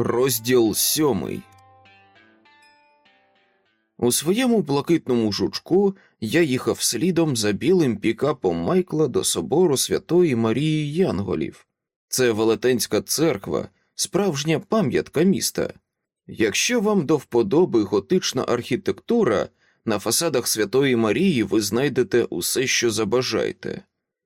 Розділ сьомий. У своєму блакитному жучку я їхав слідом за білим пікапом Майкла до собору Святої Марії Янголів. Це велетенська церква, справжня пам'ятка міста. Якщо вам до вподоби готична архітектура, на фасадах Святої Марії ви знайдете усе, що забажаєте.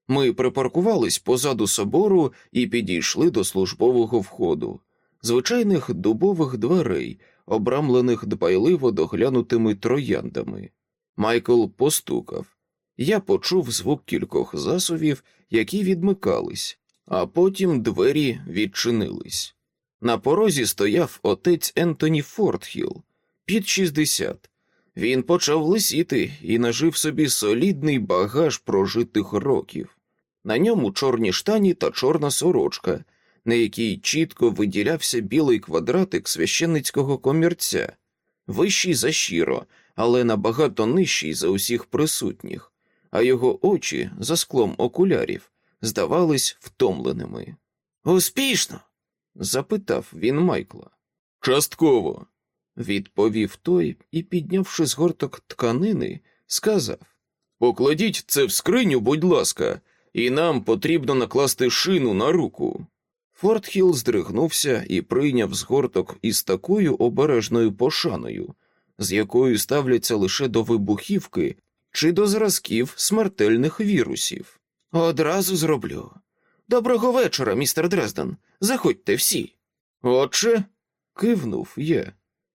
Ми припаркувались позаду собору і підійшли до службового входу, звичайних дубових дверей, обрамлених дбайливо доглянутими трояндами. Майкл постукав. Я почув звук кількох засувів, які відмикались, а потім двері відчинились. На порозі стояв отець Ентоні Фортхіл, під 60. Він почав лисіти і нажив собі солідний багаж прожитих років. На ньому чорні штані та чорна сорочка, на якій чітко виділявся білий квадратик священницького комірця, вищий за щиро, але набагато нижчий за усіх присутніх, а його очі за склом окулярів здавались втомленими. Успішно? запитав він Майкла. Частково, відповів той і, піднявши згорток тканини, сказав Покладіть це в скриню, будь ласка, і нам потрібно накласти шину на руку. Фортхіл здригнувся і прийняв згорток із такою обережною пошаною, з якою ставляться лише до вибухівки чи до зразків смертельних вірусів. Одразу зроблю. Доброго вечора, містер Дрезден. Заходьте всі. Отче, кивнув я.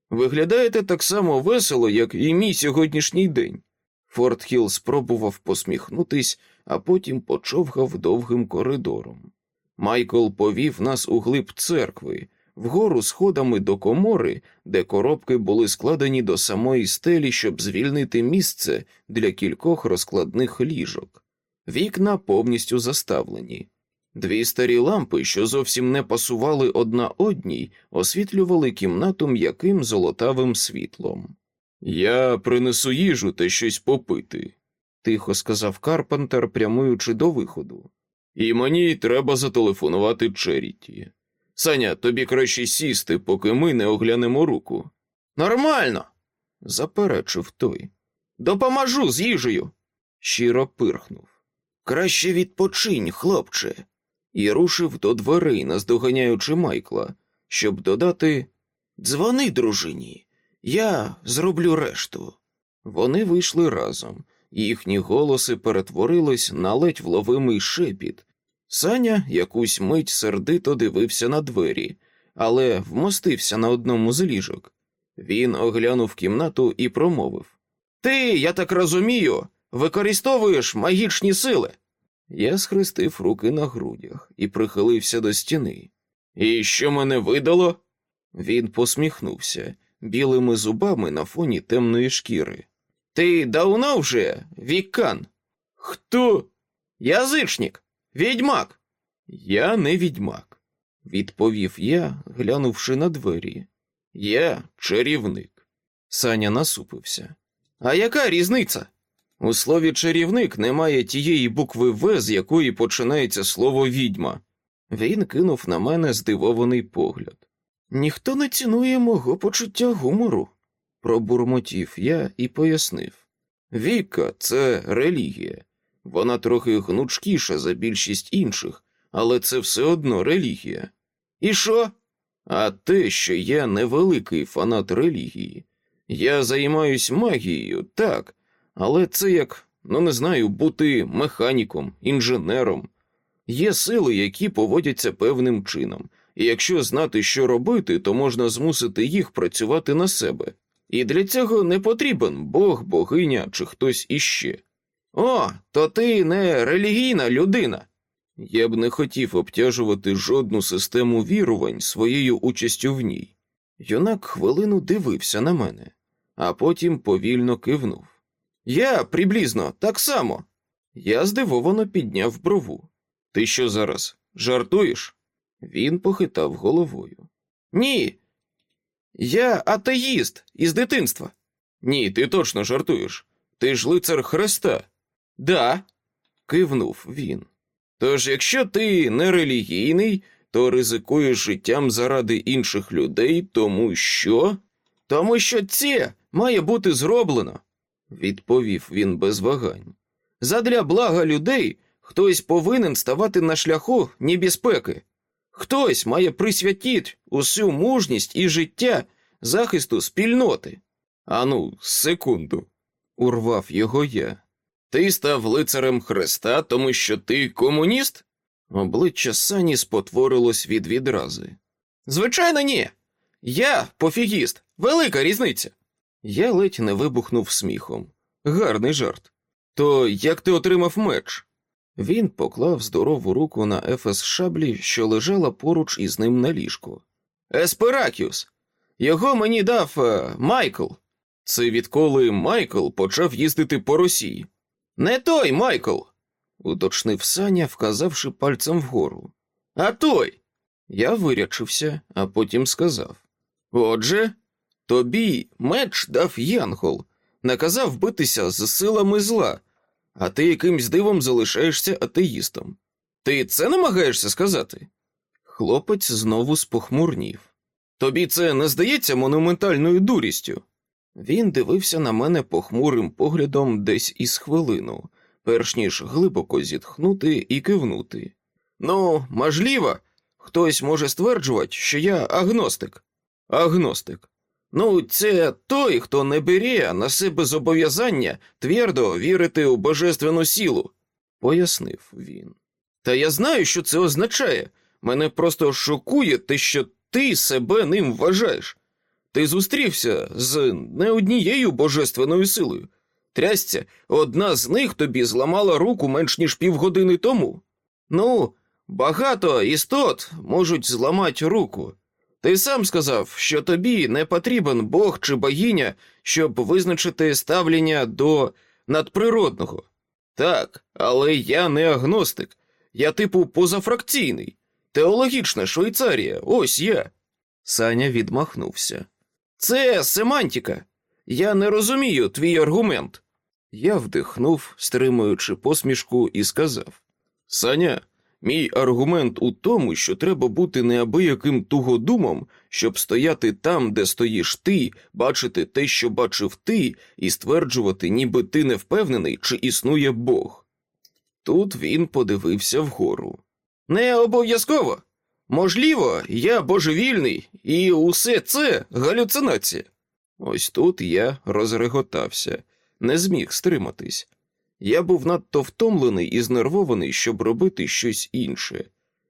Виглядаєте так само весело, як і мій сьогоднішній день. Фортхіл спробував посміхнутись, а потім почовгав довгим коридором. Майкл повів нас у глиб церкви, вгору сходами до комори, де коробки були складені до самої стелі, щоб звільнити місце для кількох розкладних ліжок. Вікна повністю заставлені. Дві старі лампи, що зовсім не пасували одна одній, освітлювали кімнату м'яким золотавим світлом. Я принесу їжу та щось попити, тихо сказав Карпентер, прямуючи до виходу. І мені треба зателефонувати Черіті. Саня, тобі краще сісти, поки ми не оглянемо руку. Нормально, заперечив той. Допоможу з їжею. Щиро пирхнув. Краще відпочинь, хлопче, і рушив до дверей, наздоганяючи Майкла, щоб додати Дзвони, дружині, я зроблю решту. Вони вийшли разом, їхні голоси перетворились на ледь вловимий шепіт. Саня якусь мить сердито дивився на двері, але вмостився на одному з ліжок. Він оглянув кімнату і промовив Ти, я так розумію, використовуєш магічні сили. Я схрестив руки на грудях і прихилився до стіни. І що мене видало? Він посміхнувся білими зубами на фоні темної шкіри. Ти давно вже вікан? Хто? Язичник, відьмак. Я не відьмак, відповів я, глянувши на двері. Я чарівник. Саня насупився. А яка різниця? У слові чарівник немає тієї букви В, з якої починається слово відьма. Він кинув на мене здивований погляд. Ніхто не цінує мого почуття гумору, пробурмотів я і пояснив. Віка це релігія. Вона трохи гнучкіша за більшість інших, але це все одно релігія. І що? А те, що я невеликий фанат релігії. Я займаюсь магією, так, але це як, ну не знаю, бути механіком, інженером. Є сили, які поводяться певним чином, і якщо знати, що робити, то можна змусити їх працювати на себе. І для цього не потрібен Бог, богиня чи хтось іще. О, то ти не релігійна людина. Я б не хотів обтяжувати жодну систему вірувань своєю участю в ній. Юнак хвилину дивився на мене, а потім повільно кивнув. Я приблизно так само. Я здивовано підняв брову. Ти що зараз жартуєш? Він похитав головою. Ні. Я атеїст із дитинства. Ні, ти точно жартуєш. Ти ж лицар Христа. Да, кивнув він. Тож, якщо ти не релігійний, хто ризикує життям заради інших людей, тому що? Тому що це має бути зроблено, відповів він без вагань. Задля блага людей хтось повинен ставати на шляху небезпеки. Хтось має присвятити усю мужність і життя захисту спільноти. Ану, секунду, урвав його я. Ти став лицарем Христа, тому що ти комуніст? Обличчя Сані спотворилось від відрази. Звичайно, ні. Я пофігіст, велика різниця. Я ледь не вибухнув сміхом. Гарний жарт. То як ти отримав меч? Він поклав здорову руку на ефес шаблі, що лежала поруч із ним на ліжку. Есперакіус. Його мені дав е, Майкл. Це відколи Майкл почав їздити по Росії. Не той Майкл, уточнив Саня, вказавши пальцем вгору. А той. Я вирячився, а потім сказав: Отже, тобі меч дав Янгол, наказав битися з силами зла, а ти якимсь дивом залишаєшся атеїстом. Ти це намагаєшся сказати? Хлопець знову спохмурнів. Тобі це не здається монументальною дурістю? Він дивився на мене похмурим поглядом десь із хвилину, перш ніж глибоко зітхнути і кивнути. Ну, можливо, хтось може стверджувати, що я агностик. Агностик. Ну, це той, хто не бере на себе зобов'язання твердо вірити у божественну силу, пояснив він. Та я знаю, що це означає. Мене просто шокує те, що ти себе ним вважаєш. Ти зустрівся з не однією божественною силою. Трясця, одна з них тобі зламала руку менш ніж півгодини тому. Ну, багато істот можуть зламати руку. Ти сам сказав, що тобі не потрібен Бог чи богиня, щоб визначити ставлення до надприродного. Так, але я не агностик, я типу позафракційний, теологічна Швейцарія, ось я. Саня відмахнувся. Це семантика. Я не розумію твій аргумент. Я вдихнув, стримуючи посмішку, і сказав: Саня, мій аргумент у тому, що треба бути неабияким тугодумом, щоб стояти там, де стоїш ти, бачити те, що бачив ти, і стверджувати, ніби ти не впевнений, чи існує Бог. Тут він подивився вгору. Не обов'язково. Можливо, я божевільний, і усе це галюцинація. Ось тут я розреготався, не зміг стриматись. Я був надто втомлений і знервований, щоб робити щось інше.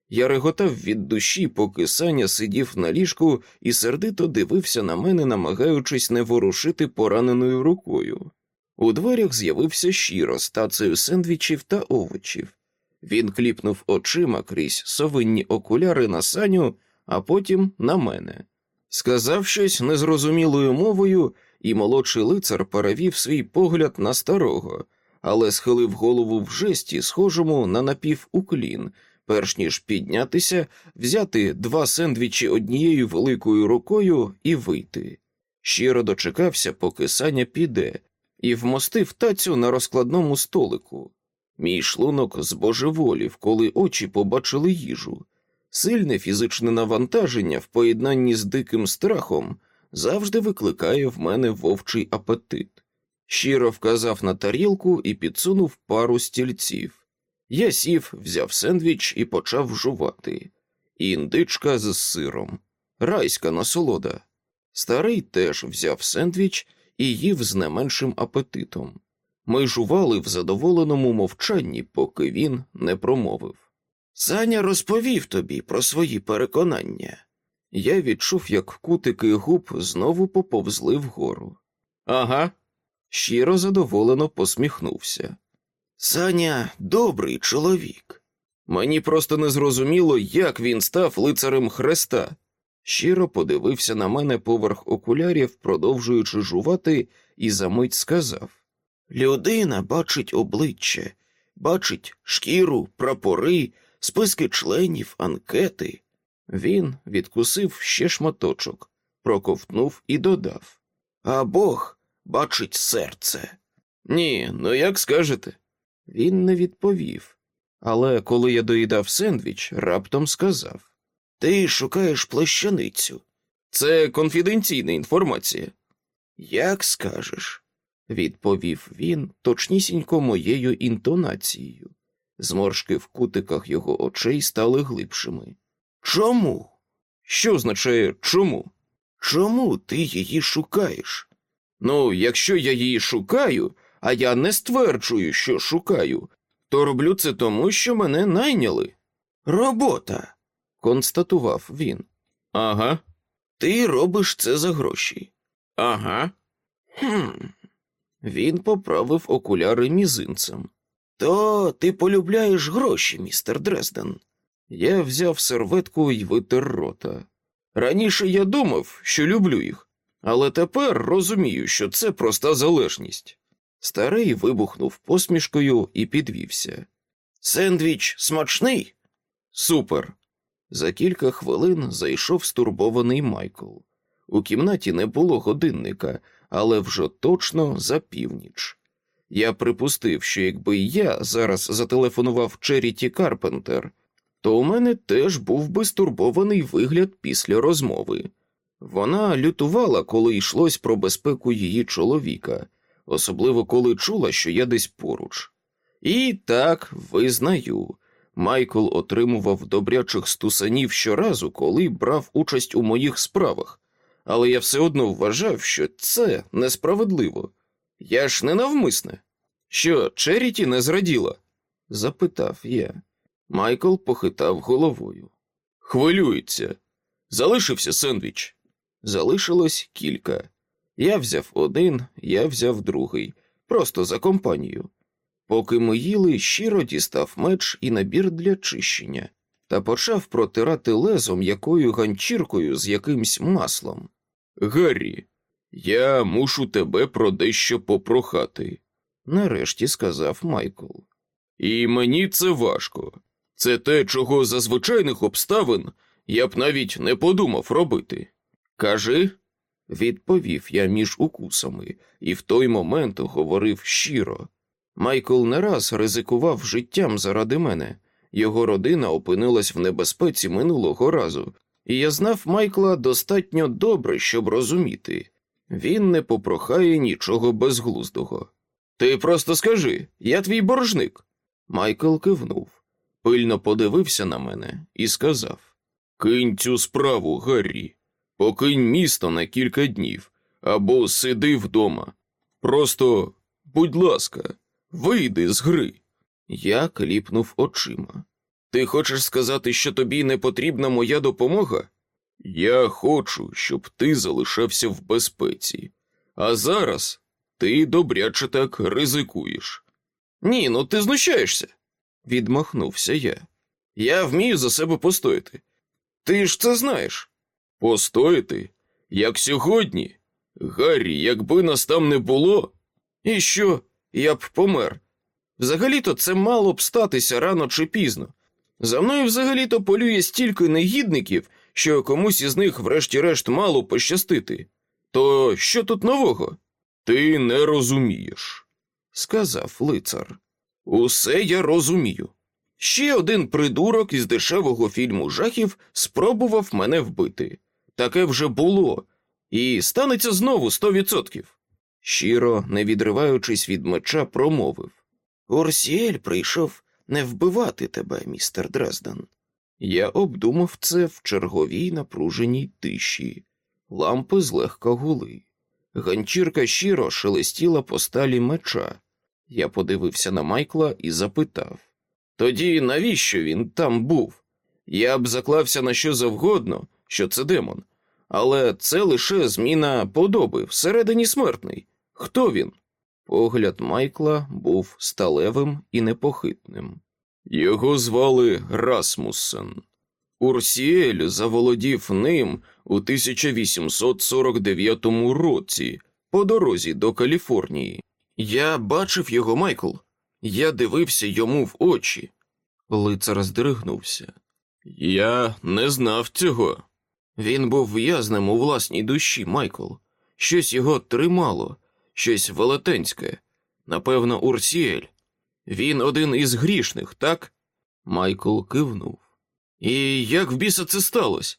Я реготав від душі, поки Саня сидів на ліжку і сердито дивився на мене, намагаючись не ворушити пораненою рукою. У дверях з'явився щиро з тацею сендвічів та овочів. Він кліпнув очима крізь совинні окуляри на саню, а потім на мене. Сказав щось незрозумілою мовою, і молодший лицар перевів свій погляд на старого, але схилив голову в жесті, схожому на напівуклін, перш ніж піднятися, взяти два сендвічі однією великою рукою і вийти. Щиро дочекався, поки Саня піде, і вмостив тацю на розкладному столику. Мій шлунок збожеволів, коли очі побачили їжу. Сильне фізичне навантаження в поєднанні з диким страхом завжди викликає в мене вовчий апетит. Щиро вказав на тарілку і підсунув пару стільців. Я сів, взяв сендвіч і почав жувати. Індичка з сиром, райська насолода. Старий теж взяв сендвіч і їв з не меншим апетитом. Ми жували в задоволеному мовчанні, поки він не промовив. Саня розповів тобі про свої переконання. Я відчув, як кутики губ знову поповзли вгору. Ага, щиро задоволено посміхнувся. Саня добрий чоловік. Мені просто не зрозуміло, як він став лицарем хреста. Щиро подивився на мене поверх окулярів, продовжуючи жувати, і за мить сказав Людина бачить обличчя, бачить шкіру, прапори, списки членів, анкети. Він відкусив ще шматочок, проковтнув і додав А Бог бачить серце. Ні, ну як скажете. Він не відповів, але коли я доїдав сендвіч, раптом сказав Ти шукаєш плащаницю. Це конфіденційна інформація. Як скажеш, відповів він точнісінько моєю інтонацією. Зморшки в кутиках його очей стали глибшими. Чому? Що означає чому? Чому ти її шукаєш? Ну, якщо я її шукаю, а я не стверджую, що шукаю, то роблю це тому, що мене найняли. Робота, констатував він. Ага. Ти робиш це за гроші. Ага. Хм. Він поправив окуляри мізинцем. То ти полюбляєш гроші, містер Дрезден. Я взяв серветку і витер рота. Раніше я думав, що люблю їх, але тепер розумію, що це проста залежність. Старий вибухнув посмішкою і підвівся. Сендвіч смачний? Супер. За кілька хвилин зайшов стурбований Майкл. У кімнаті не було годинника, але вже точно за північ. Я припустив, що якби я зараз зателефонував Черіті Карпентер, то у мене теж був би стурбований вигляд після розмови. Вона лютувала, коли йшлось про безпеку її чоловіка, особливо коли чула, що я десь поруч. І так визнаю, Майкл отримував добрячих стусанів щоразу, коли брав участь у моїх справах, але я все одно вважав, що це несправедливо. Я ж не навмисне. Що, Черіті не зраділа? запитав я. Майкл похитав головою. Хвилюється. Залишився сендвіч. Залишилось кілька. Я взяв один, я взяв другий, просто за компанію. Поки ми їли, щиро дістав меч і набір для чищення, та почав протирати лезом якою ганчіркою з якимсь маслом. Гаррі, я мушу тебе про дещо попрохати, нарешті сказав Майкл. І мені це важко. Це те, чого за звичайних обставин я б навіть не подумав робити. Кажи, відповів я між укусами, і в той момент говорив щиро. Майкл не раз ризикував життям заради мене. Його родина опинилась в небезпеці минулого разу, і я знав Майкла достатньо добре, щоб розуміти він не попрохає нічого безглуздого. Ти просто скажи, я твій боржник. Майкл кивнув, пильно подивився на мене і сказав: Кинь цю справу, Гаррі, покинь місто на кілька днів або сиди вдома. Просто, будь ласка, вийди з гри. Я кліпнув очима. Ти хочеш сказати, що тобі не потрібна моя допомога? Я хочу, щоб ти залишався в безпеці, а зараз ти добряче так ризикуєш. Ні, ну ти знущаєшся, відмахнувся я. Я вмію за себе постояти. Ти ж це знаєш. Постояти? Як сьогодні? Гаррі, якби нас там не було. І що? Я б помер. Взагалі-то це мало б статися рано чи пізно. За мною взагалі-то полює стільки негідників, що комусь із них, врешті-решт, мало пощастити. То що тут нового? Ти не розумієш, сказав лицар. Усе я розумію. Ще один придурок із дешевого фільму жахів спробував мене вбити. Таке вже було, і станеться знову сто відсотків. Щиро, не відриваючись від меча, промовив Орсіель прийшов не вбивати тебе, містер Дрезден. Я обдумав це в черговій напруженій тиші. Лампи злегка гули. Ганчірка щиро шелестіла по сталі меча. Я подивився на Майкла і запитав тоді навіщо він там був? Я б заклався на що завгодно, що це демон, але це лише зміна подоби всередині смертний. Хто він? Погляд Майкла був сталевим і непохитним. Його звали Расмуссен. Урсіель заволодів ним у 1849 році по дорозі до Каліфорнії. Я бачив його, Майкл. Я дивився йому в очі. Лицар здригнувся. Я не знав цього. Він був в'язнем у власній душі, Майкл. Щось його тримало, щось велетенське. Напевно, Урсіель. Він один із грішних, так? Майкл кивнув. І як в біса це сталося?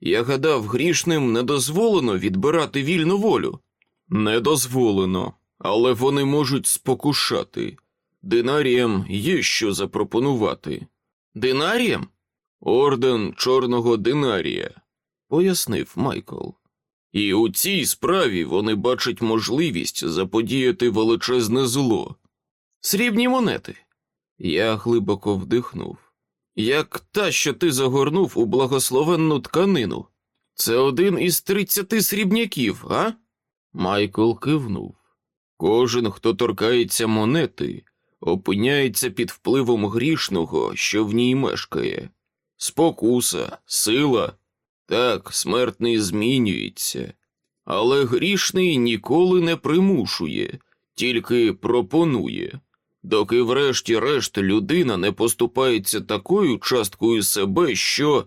Я гадав, грішним не дозволено відбирати вільну волю. Не дозволено, але вони можуть спокушати. Динаріям є що запропонувати. Динаріям? Орден Чорного Динарія, пояснив Майкл. І у цій справі вони бачать можливість заподіяти величезне зло. Срібні монети. Я глибоко вдихнув. Як та, що ти загорнув у благословенну тканину. Це один із тридцяти срібняків, а? Майкл кивнув. Кожен, хто торкається монети, опиняється під впливом грішного, що в ній мешкає. Спокуса, сила. Так, смертний змінюється, але грішний ніколи не примушує, тільки пропонує, доки, врешті-решт, людина не поступається такою часткою себе, що.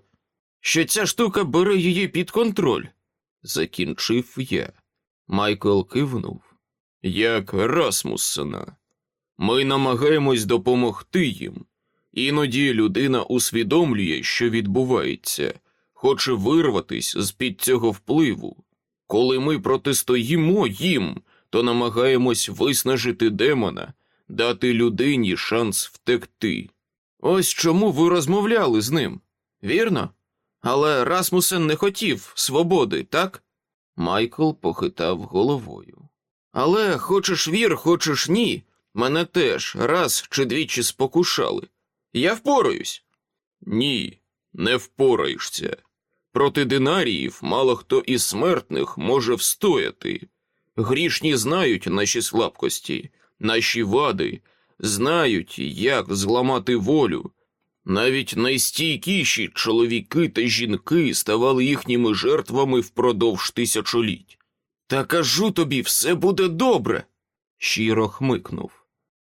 що ця штука бере її під контроль. Закінчив я. Майкл кивнув. Як Расмуссена. Ми намагаємось допомогти їм. Іноді людина усвідомлює, що відбувається, хоче вирватись з під цього впливу. Коли ми протистоїмо їм, то намагаємось виснажити демона, дати людині шанс втекти. Ось чому ви розмовляли з ним, вірно? Але Расмусен не хотів свободи, так? Майкл похитав головою. Але хочеш вір, хочеш ні, мене теж раз чи двічі спокушали. Я впораюсь. Ні, не впораєшся. Проти динаріїв мало хто із смертних може встояти. Грішні знають наші слабкості, наші вади, знають, як зламати волю. Навіть найстійкіші чоловіки та жінки ставали їхніми жертвами впродовж тисячоліть. Та кажу тобі, все буде добре. щиро хмикнув.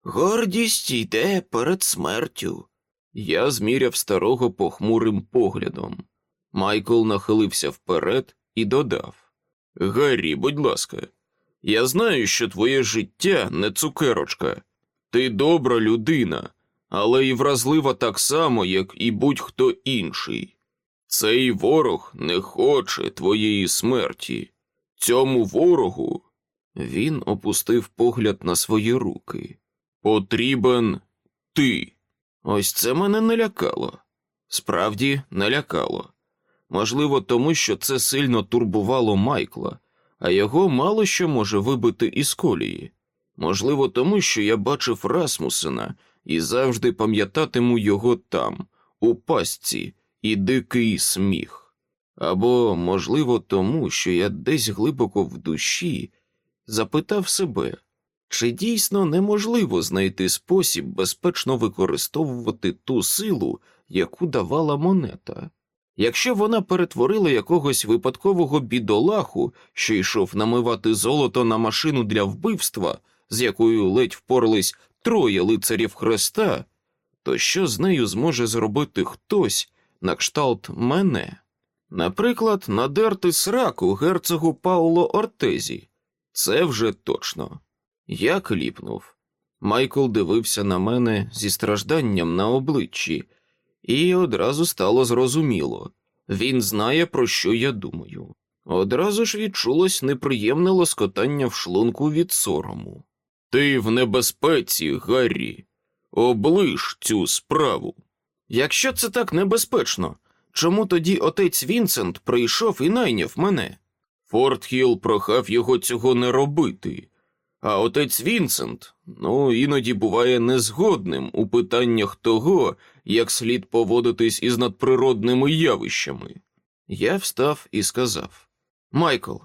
Гордість йде перед смертю. Я зміряв старого похмурим поглядом. Майкл нахилився вперед і додав: Гаррі, будь ласка, я знаю, що твоє життя не цукерочка. Ти добра людина, але і вразлива так само, як і будь-хто інший. Цей ворог не хоче твоєї смерті. Цьому ворогу він опустив погляд на свої руки. Потрібен ти. Ось це мене не лякало. Справді не лякало. Можливо, тому що це сильно турбувало Майкла, а його мало що може вибити із колії. Можливо, тому що я бачив Расмусена і завжди пам'ятатиму його там, у пастці, і дикий сміх. Або, можливо, тому, що я десь глибоко в душі запитав себе, чи дійсно неможливо знайти спосіб безпечно використовувати ту силу, яку давала монета. Якщо вона перетворила якогось випадкового бідолаху, що йшов намивати золото на машину для вбивства, з якою ледь впорались троє лицарів хреста, то що з нею зможе зробити хтось на кшталт мене? Наприклад, надерти сраку герцогу Пауло Ортезі. Це вже точно. Я кліпнув. Майкл дивився на мене зі стражданням на обличчі, і одразу стало зрозуміло він знає, про що я думаю. Одразу ж відчулось неприємне лоскотання в шлунку від сорому. Ти в небезпеці, Гаррі, оближ цю справу. Якщо це так небезпечно, чому тоді отець Вінсент прийшов і найняв мене? Фортхіл прохав його цього не робити, а отець Вінсент ну, іноді буває незгодним у питаннях того, як слід поводитись із надприродними явищами. Я встав і сказав: Майкл,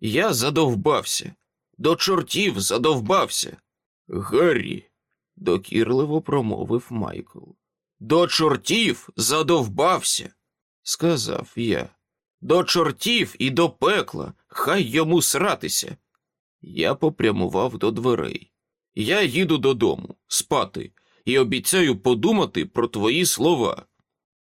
я задовбався, до чортів задовбався. Гаррі, докірливо промовив Майкл. До чортів задовбався, сказав я. До чортів і до пекла, хай йому сратися. Я попрямував до дверей. Я їду додому, спати, і обіцяю подумати про твої слова.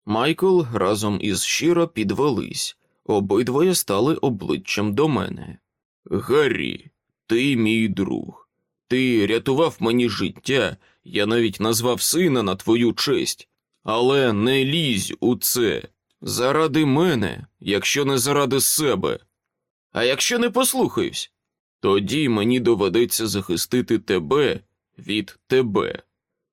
Майкл разом із щиро підвелись, обидвоє стали обличчям до мене. Гаррі, ти мій друг. Ти рятував мені життя, я навіть назвав сина на твою честь. Але не лізь у це. Заради мене, якщо не заради себе. А якщо не послухаюсь, тоді мені доведеться захистити тебе від тебе.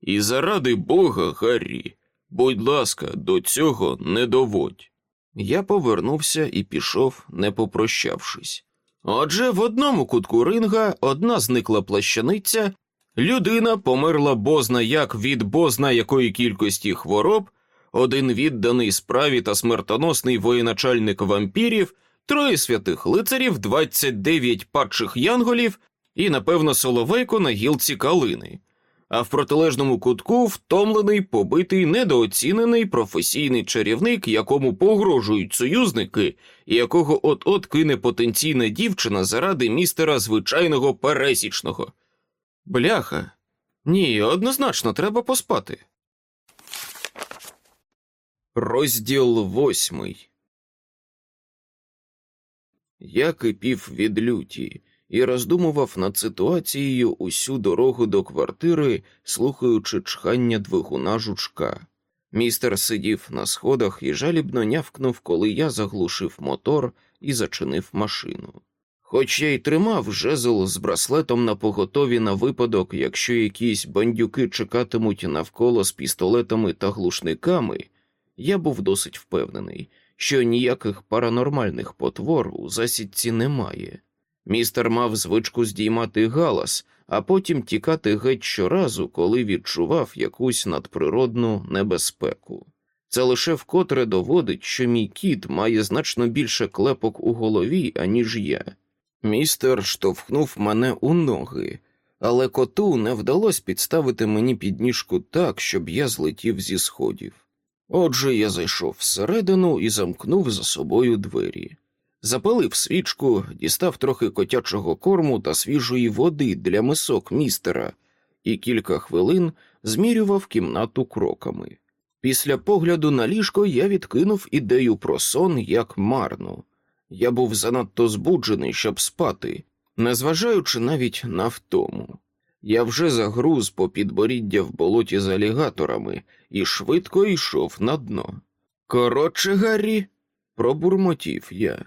І заради Бога, Гаррі, будь ласка, до цього не доводь. Я повернувся і пішов, не попрощавшись. Отже, в одному кутку ринга одна зникла плащаниця, людина померла бозна як від бозна якої кількості хвороб, один відданий справі та смертоносний воєначальник вампірів, троє святих лицарів, 29 падших янголів і, напевно, соловейко на гілці калини а в протилежному кутку втомлений, побитий, недооцінений професійний чарівник, якому погрожують союзники, і якого от-от кине потенційна дівчина заради містера звичайного пересічного. Бляха. Ні, однозначно треба поспати. Розділ восьмий. Я кипів від люті і роздумував над ситуацією усю дорогу до квартири, слухаючи чхання двигуна жучка. Містер сидів на сходах і жалібно нявкнув, коли я заглушив мотор і зачинив машину. Хоч я й тримав жезл з браслетом на поготові на випадок, якщо якісь бандюки чекатимуть навколо з пістолетами та глушниками, я був досить впевнений, що ніяких паранормальних потвор у засідці немає. Містер мав звичку здіймати галас, а потім тікати геть щоразу, коли відчував якусь надприродну небезпеку. Це лише вкотре доводить, що мій кіт має значно більше клепок у голові, аніж я. Містер штовхнув мене у ноги, але коту не вдалося підставити мені підніжку так, щоб я злетів зі сходів. Отже, я зайшов всередину і замкнув за собою двері. Запалив свічку, дістав трохи котячого корму та свіжої води для мисок містера і кілька хвилин змірював кімнату кроками. Після погляду на ліжко я відкинув ідею про сон як марну. Я був занадто збуджений, щоб спати, незважаючи навіть на втому. Я вже загруз по підборіддя в болоті з алігаторами і швидко йшов на дно. Коротше, Гаррі, пробурмотів я.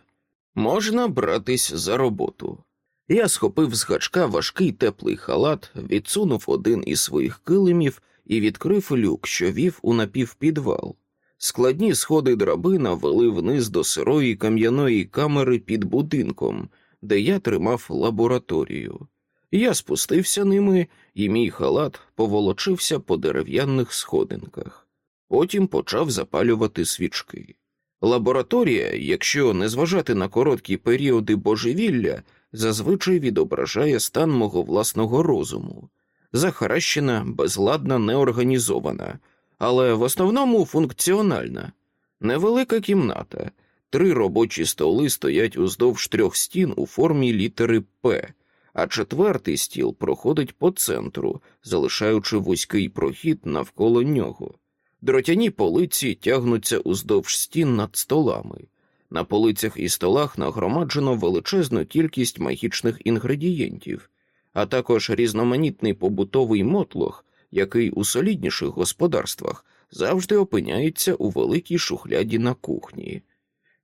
Можна братись за роботу. Я схопив з гачка важкий теплий халат, відсунув один із своїх килимів і відкрив люк, що вів у напівпідвал. Складні сходи драбина вели вниз до сирої кам'яної камери під будинком, де я тримав лабораторію. Я спустився ними, і мій халат поволочився по дерев'яних сходинках. Потім почав запалювати свічки. Лабораторія, якщо не зважати на короткі періоди божевілля, зазвичай відображає стан мого власного розуму, захаращена, безладна, неорганізована, але в основному функціональна. Невелика кімната, три робочі столи стоять уздовж трьох стін у формі літери П, а четвертий стіл проходить по центру, залишаючи вузький прохід навколо нього. Дротяні полиці тягнуться уздовж стін над столами. На полицях і столах нагромаджено величезну кількість магічних інгредієнтів, а також різноманітний побутовий мотлох, який у солідніших господарствах завжди опиняється у великій шухляді на кухні.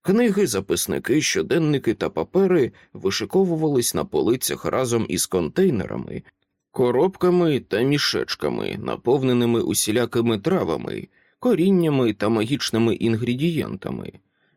Книги, записники, щоденники та папери вишиковувались на полицях разом із контейнерами, коробками та мішечками, наповненими усілякими травами, коріннями та магічними інгредієнтами,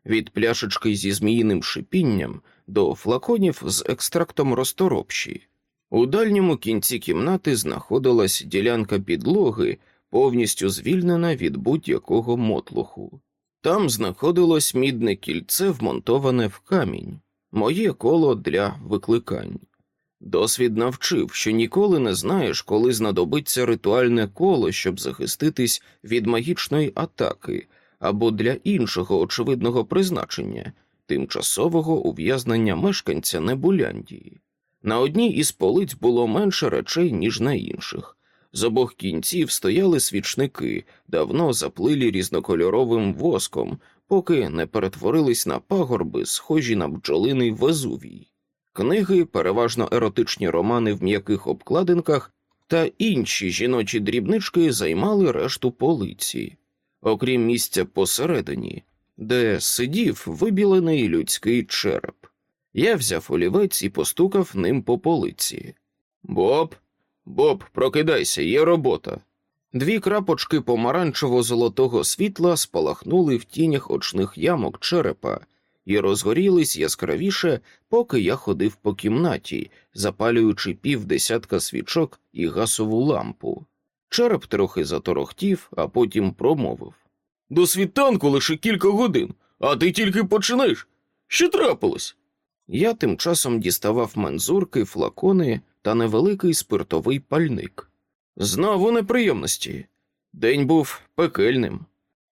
від пляшечки зі зміїним шипінням до флаконів з екстрактом розторопші. У дальньому кінці кімнати знаходилась ділянка підлоги, повністю звільнена від будь-якого мотлуху. Там знаходилось мідне кільце, вмонтоване в камінь, моє коло для викликань. Досвід навчив, що ніколи не знаєш, коли знадобиться ритуальне коло, щоб захиститись від магічної атаки або для іншого очевидного призначення, тимчасового ув'язнення мешканця Небуляндії. На одній із полиць було менше речей, ніж на інших. З обох кінців стояли свічники, давно заплилі різнокольоровим воском, поки не перетворились на пагорби, схожі на бджолиний везувій. Книги, переважно еротичні романи в м'яких обкладинках та інші жіночі дрібнички займали решту полиці. окрім місця посередині, де сидів вибілений людський череп. Я взяв олівець і постукав ним по полиці. Боб, Боб, прокидайся, є робота. Дві крапочки помаранчево-золотого світла спалахнули в тінях очних ямок черепа і розгорілись яскравіше, поки я ходив по кімнаті, запалюючи півдесятка свічок і гасову лампу. Череп трохи заторохтів, а потім промовив До світанку лише кілька годин, а ти тільки починаєш. Що трапилось? Я тим часом діставав мензурки, флакони та невеликий спиртовий пальник. Знову неприємності. День був пекельним,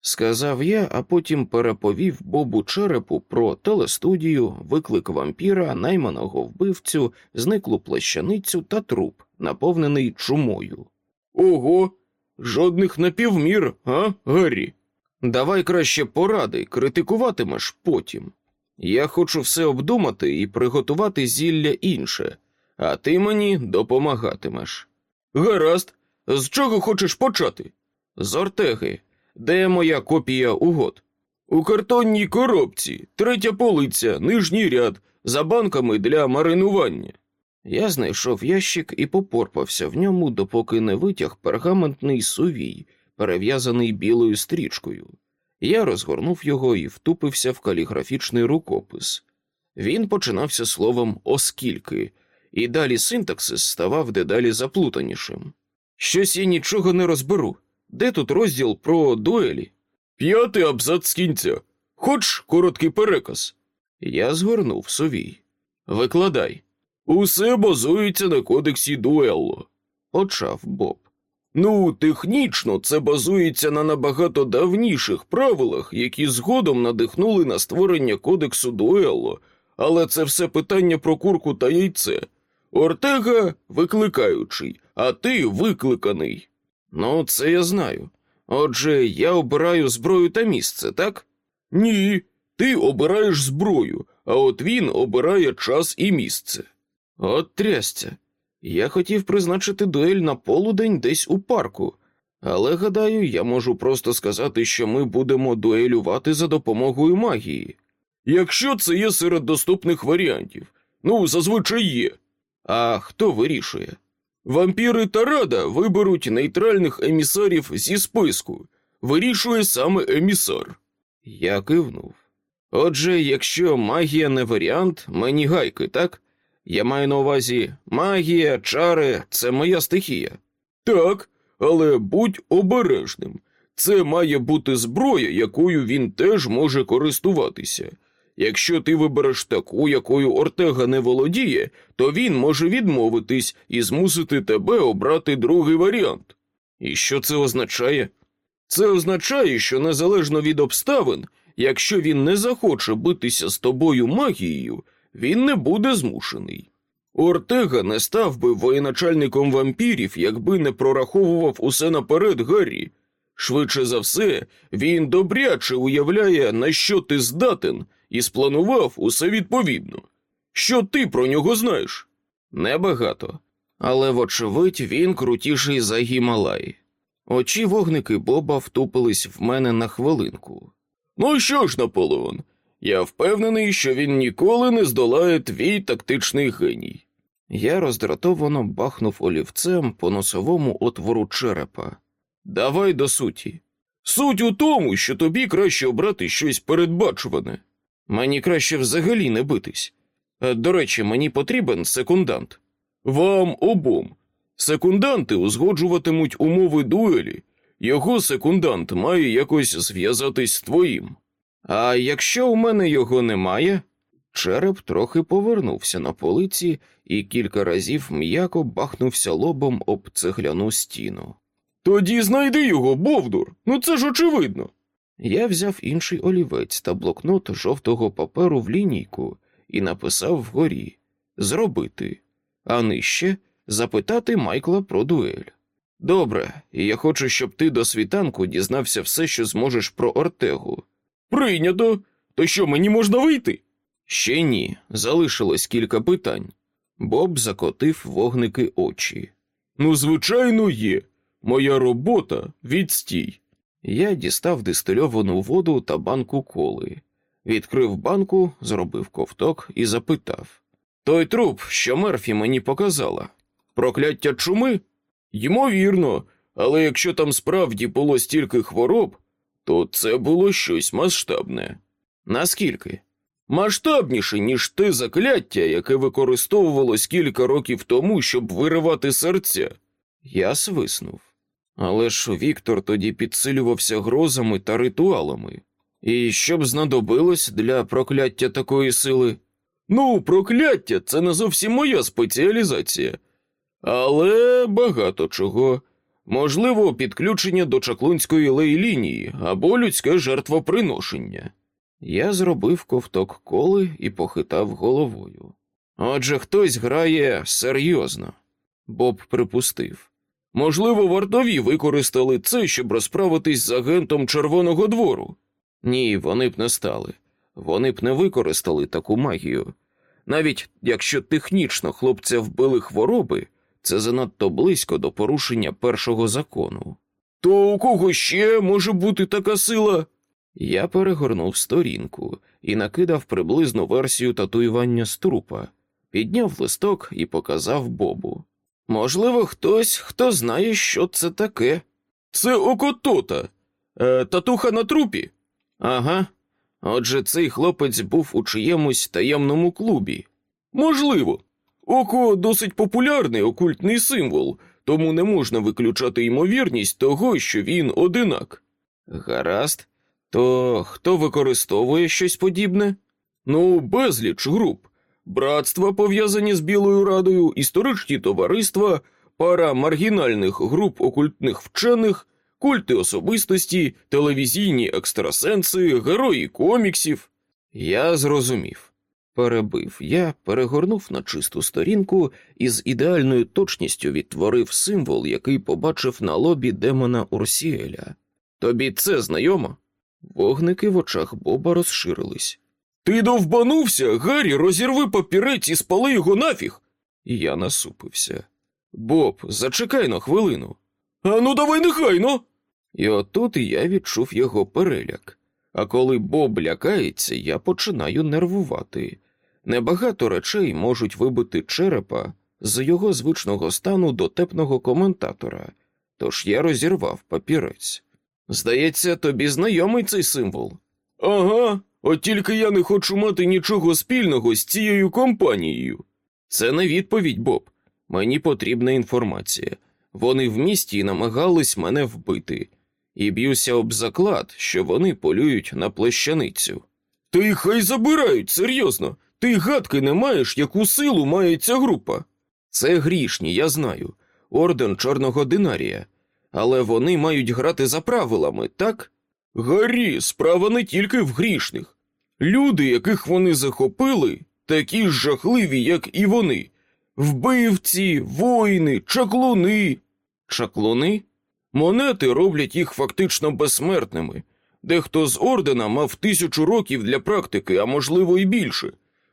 сказав я, а потім переповів Бобу черепу про телестудію, виклик вампіра, найманого вбивцю, зниклу плащаницю та труп, наповнений чумою. Ого, жодних напівмір, а, Гаррі? Давай краще поради, критикуватимеш потім. Я хочу все обдумати і приготувати зілля інше, а ти мені допомагатимеш. Гаразд, з чого хочеш почати? З Ортеги. Де моя копія угод? У картонній коробці, третя полиця, нижній ряд, за банками для маринування. Я знайшов ящик і попорпався в ньому, допоки не витяг пергаментний сувій, перев'язаний білою стрічкою. Я розгорнув його і втупився в каліграфічний рукопис. Він починався словом оскільки, і далі синтаксис ставав дедалі заплутанішим. Щось я нічого не розберу. Де тут розділ про дуелі? П'ятий абзац кінця. Хоч короткий переказ. Я згорнув совій. Викладай. Усе базується на кодексі дуелло, почав Боб. Ну, технічно це базується на набагато давніших правилах, які згодом надихнули на створення кодексу дуелло, але це все питання про курку та яйце. Ортега викликаючий, а ти викликаний. Ну, це я знаю. Отже, я обираю зброю та місце, так? Ні, ти обираєш зброю, а от він обирає час і місце. От трясця. Я хотів призначити дуель на полудень десь у парку, але гадаю, я можу просто сказати, що ми будемо дуелювати за допомогою магії. Якщо це є серед доступних варіантів, ну зазвичай є. А хто вирішує? Вампіри та рада виберуть нейтральних емісарів зі списку. Вирішує саме емісар. Я кивнув. Отже, якщо магія не варіант, мені гайки, так? Я маю на увазі магія, чари це моя стихія. Так, але будь обережним. Це має бути зброя, якою він теж може користуватися. Якщо ти вибереш таку, якою Ортега не володіє, то він може відмовитись і змусити тебе обрати другий варіант. І що це означає? Це означає, що незалежно від обставин, якщо він не захоче битися з тобою магією, він не буде змушений. Ортега не став би воєначальником вампірів, якби не прораховував усе наперед Гаррі. Швидше за все, він добряче уявляє, на що ти здатен, і спланував усе відповідно. Що ти про нього знаєш? Небагато. Але, вочевидь, він крутіший за Гімалай. Очі вогники Боба втупились в мене на хвилинку. Ну що ж, Наполеон, я впевнений, що він ніколи не здолає твій тактичний геній. Я роздратовано бахнув олівцем по носовому отвору черепа. Давай до суті. Суть у тому, що тобі краще обрати щось передбачуване. Мені краще взагалі не битись. Е, До речі, мені потрібен секундант. Вам обом. Секунданти узгоджуватимуть умови дуелі. Його секундант має якось зв'язатись з твоїм. А якщо у мене його немає, череп трохи повернувся на полиці і кілька разів м'яко бахнувся лобом об цегляну стіну. Тоді знайди його, Бовдур. Ну це ж очевидно. Я взяв інший олівець та блокнот жовтого паперу в лінійку і написав вгорі зробити, а нижче запитати Майкла про дуель. Добре, я хочу, щоб ти до світанку дізнався все, що зможеш про Ортегу. Прийнято. То що мені можна вийти? Ще ні, залишилось кілька питань. Боб закотив вогники очі. Ну, звичайно, є. Моя робота відстій. Я дістав дистильовану воду та банку коли, відкрив банку, зробив ковток і запитав Той труп, що Мерфі мені показала, прокляття чуми? Ймовірно, але якщо там справді було стільки хвороб, то це було щось масштабне. Наскільки? Масштабніше, ніж те закляття, яке використовувалось кілька років тому, щоб виривати серця. Я свиснув. Але ж Віктор тоді підсилювався грозами та ритуалами. І що б знадобилось для прокляття такої сили? Ну, прокляття це не зовсім моя спеціалізація, але багато чого. Можливо, підключення до чаклунської лейлінії або людське жертвоприношення. Я зробив ковток коли і похитав головою. Отже, хтось грає серйозно, Боб припустив. Можливо, вартові використали це, щоб розправитись з агентом Червоного двору. Ні, вони б не стали. Вони б не використали таку магію. Навіть якщо технічно хлопця вбили хвороби, це занадто близько до порушення першого закону. То у кого ще може бути така сила? Я перегорнув сторінку і накидав приблизну версію татуювання з трупа, підняв листок і показав Бобу. Можливо, хтось, хто знає, що це таке. Це окотота. Е, татуха на трупі. Ага. Отже, цей хлопець був у чиємусь таємному клубі. Можливо. Око досить популярний окультний символ, тому не можна виключати ймовірність того, що він одинак. Гаразд, то хто використовує щось подібне? Ну, безліч груп. Братства, пов'язані з Білою Радою, історичні товариства, пара маргінальних груп окультних вчених, культи особистості, телевізійні екстрасенси, герої коміксів. Я зрозумів. Перебив я, перегорнув на чисту сторінку і з ідеальною точністю відтворив символ, який побачив на лобі демона Урсіеля. Тобі це знайомо? Вогники в очах Боба розширились. Ти довбанувся, Гаррі, розірви папірець і спали його нафіг. Я насупився. Боб, зачекай на хвилину. А ну давай негайно. І отут я відчув його переляк. А коли Боб лякається, я починаю нервувати. Небагато речей можуть вибити черепа з його звичного стану дотепного коментатора, тож я розірвав папірець. Здається, тобі знайомий цей символ. Ага, от тільки я не хочу мати нічого спільного з цією компанією. Це не відповідь, Боб. Мені потрібна інформація. Вони в місті намагались мене вбити, і б'юся об заклад, що вони полюють на плещаницю. Та й хай забирають, серйозно. Ти гадки не маєш, яку силу має ця група. Це грішні, я знаю. Орден Чорного Динарія. Але вони мають грати за правилами, так? Гаррі, справа не тільки в грішних. Люди, яких вони захопили, такі ж жахливі, як і вони. Вбивці, воїни, чаклуни. Чаклуни? Монети роблять їх фактично безсмертними. Дехто з ордена мав тисячу років для практики, а можливо і більше.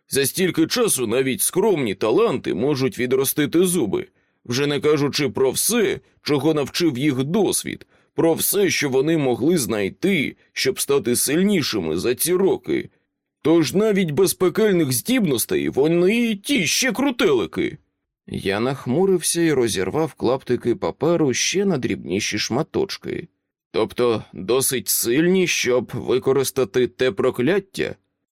За стільки часу навіть скромні таланти можуть відростити зуби, вже не кажучи про все, чого навчив їх досвід, про все, що вони могли знайти, щоб стати сильнішими за ці роки. Тож навіть без пекельних здібностей вони ті ще крутелики. Я нахмурився і розірвав клаптики паперу ще на дрібніші шматочки. Тобто досить сильні, щоб використати те прокляття.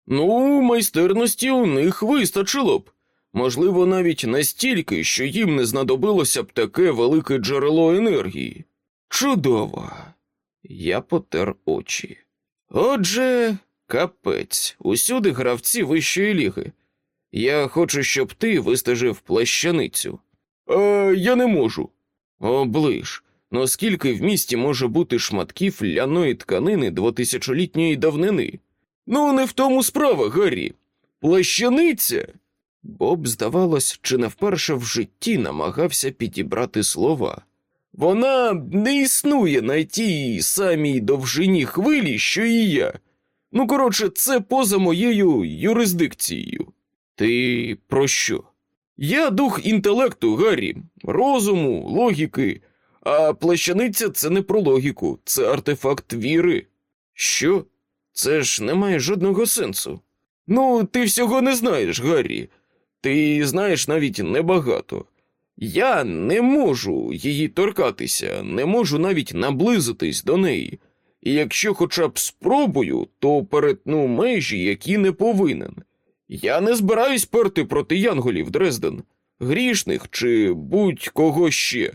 Ну, майстерності у них вистачило б. Можливо, навіть настільки, що їм не знадобилося б таке велике джерело енергії. Чудово. Я потер очі. Отже, капець, усюди гравці вищої ліги. Я хочу, щоб ти вистежив плащаницю. Е, я не можу. Оближ. Ну скільки в місті може бути шматків ляної тканини двотисячолітньої давнини? Ну, не в тому справа, Гаррі. Плащаниця. Боб, здавалось, чи не вперше в житті намагався підібрати слова. Вона не існує на тій самій довжині хвилі, що і я. Ну, коротше, це поза моєю юрисдикцією. Ти про що? Я дух інтелекту, Гаррі, розуму, логіки, А плащаниця це не про логіку, це артефакт віри. Що? Це ж не має жодного сенсу. Ну, ти всього не знаєш, Гаррі. Ти знаєш навіть небагато. Я не можу її торкатися, не можу навіть наблизитись до неї. І якщо хоча б спробую, то перетну межі, які не повинен. Я не збираюсь перти проти янголів, Дрезден, грішних чи будь-кого ще.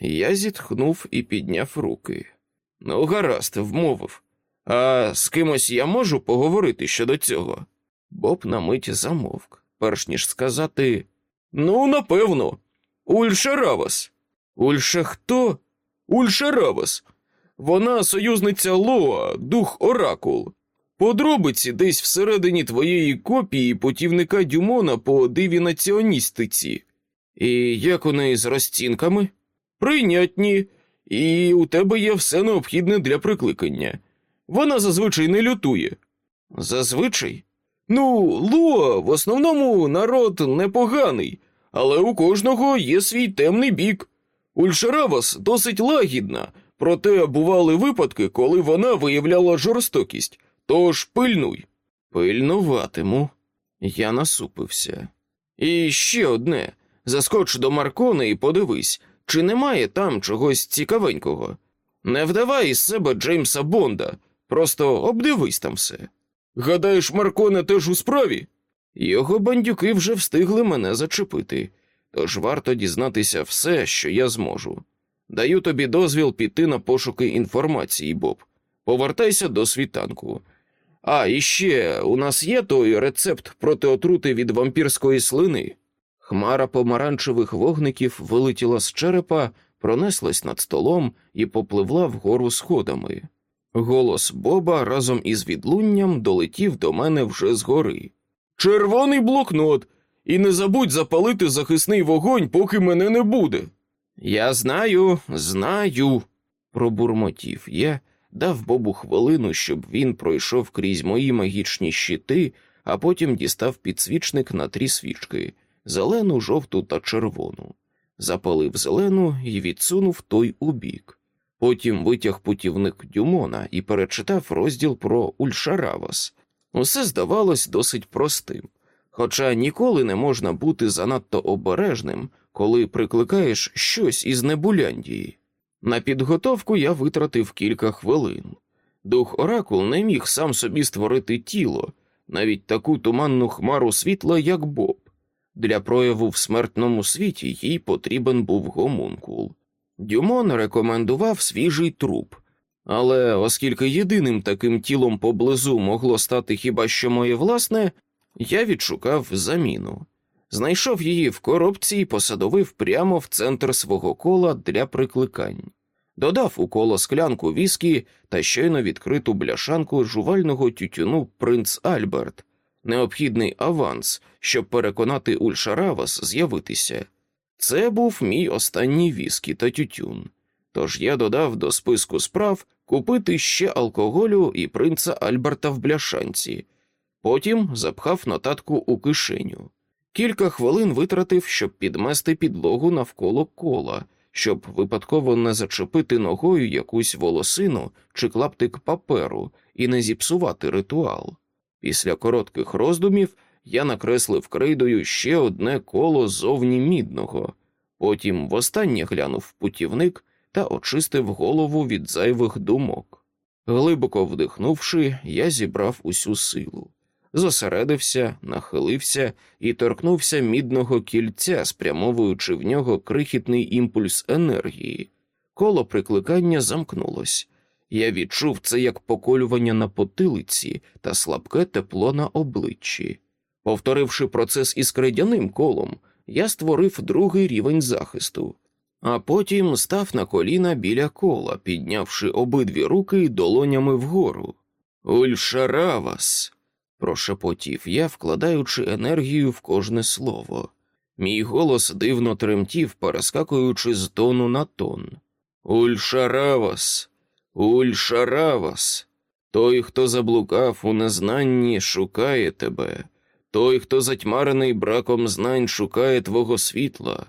Я зітхнув і підняв руки. Ну, гаразд, вмовив. А з кимось я можу поговорити щодо цього? Боб на мить замовк, перш ніж сказати Ну, напевно, Ульшаравас. Ульша хто? Ульшаравас. Вона союзниця Лоа, дух Оракул. Подробиці десь всередині твоєї копії путівника Дюмона по диві націоністиці. І як у неї з розцінками? Прийнятні, і у тебе є все необхідне для прикликання. Вона зазвичай не лютує. Зазвичай? Ну, Луа в основному народ непоганий, але у кожного є свій темний бік. Ульшаравас досить лагідна, проте бували випадки, коли вона виявляла жорстокість. Тож пильнуй. Пильнуватиму. Я насупився. І ще одне заскоч до Маркони і подивись, чи немає там чогось цікавенького. Не вдавай із себе Джеймса Бонда, просто обдивись там все. Гадаєш, Марконе теж у справі? Його бандюки вже встигли мене зачепити, тож варто дізнатися все, що я зможу. Даю тобі дозвіл піти на пошуки інформації, Боб. Повертайся до світанку. А, і ще у нас є той рецепт проти отрути від вампірської слини. Хмара помаранчевих вогників вилетіла з черепа, пронеслась над столом і попливла вгору сходами. Голос Боба разом із відлунням долетів до мене вже згори. Червоний блокнот, і не забудь запалити захисний вогонь, поки мене не буде. Я знаю, знаю, пробурмотів я, дав Бобу хвилину, щоб він пройшов крізь мої магічні щити, а потім дістав підсвічник на трі свічки зелену, жовту та червону. Запалив зелену і відсунув той у бік. Потім витяг путівник Дюмона і перечитав розділ про Ульшаравас. Усе здавалось досить простим, хоча ніколи не можна бути занадто обережним, коли прикликаєш щось із Небуляндії. На підготовку я витратив кілька хвилин. Дух Оракул не міг сам собі створити тіло, навіть таку туманну хмару світла, як Боб. Для прояву в смертному світі їй потрібен був гомункул. Дюмон рекомендував свіжий труп, але оскільки єдиним таким тілом поблизу могло стати хіба що моє власне, я відшукав заміну. Знайшов її в коробці і посадовив прямо в центр свого кола для прикликань. Додав у коло склянку віскі та щойно відкриту бляшанку жувального тютюну принц Альберт, необхідний аванс, щоб переконати Ульшаравас з'явитися. Це був мій останній віскі та тютюн. Тож я додав до списку справ купити ще алкоголю і принца Альберта в бляшанці, потім запхав нотатку у кишеню. Кілька хвилин витратив, щоб підмести підлогу навколо кола, щоб випадково не зачепити ногою якусь волосину чи клаптик паперу і не зіпсувати ритуал. Після коротких роздумів я накреслив крейдою ще одне коло зовні мідного, потім востаннє глянув путівник та очистив голову від зайвих думок. Глибоко вдихнувши, я зібрав усю силу, зосередився, нахилився і торкнувся мідного кільця, спрямовуючи в нього крихітний імпульс енергії. Коло прикликання замкнулось. Я відчув це як поколювання на потилиці та слабке тепло на обличчі. Повторивши процес із крейдяним колом, я створив другий рівень захисту, а потім став на коліна біля кола, піднявши обидві руки долонями вгору. Ульшаравас, прошепотів я, вкладаючи енергію в кожне слово. Мій голос дивно тремтів, перескакуючи з тону на тон. Ульшаравас, Ульшаравас, той, хто заблукав у незнанні, шукає тебе. Той, хто затьмарений браком знань, шукає твого світла.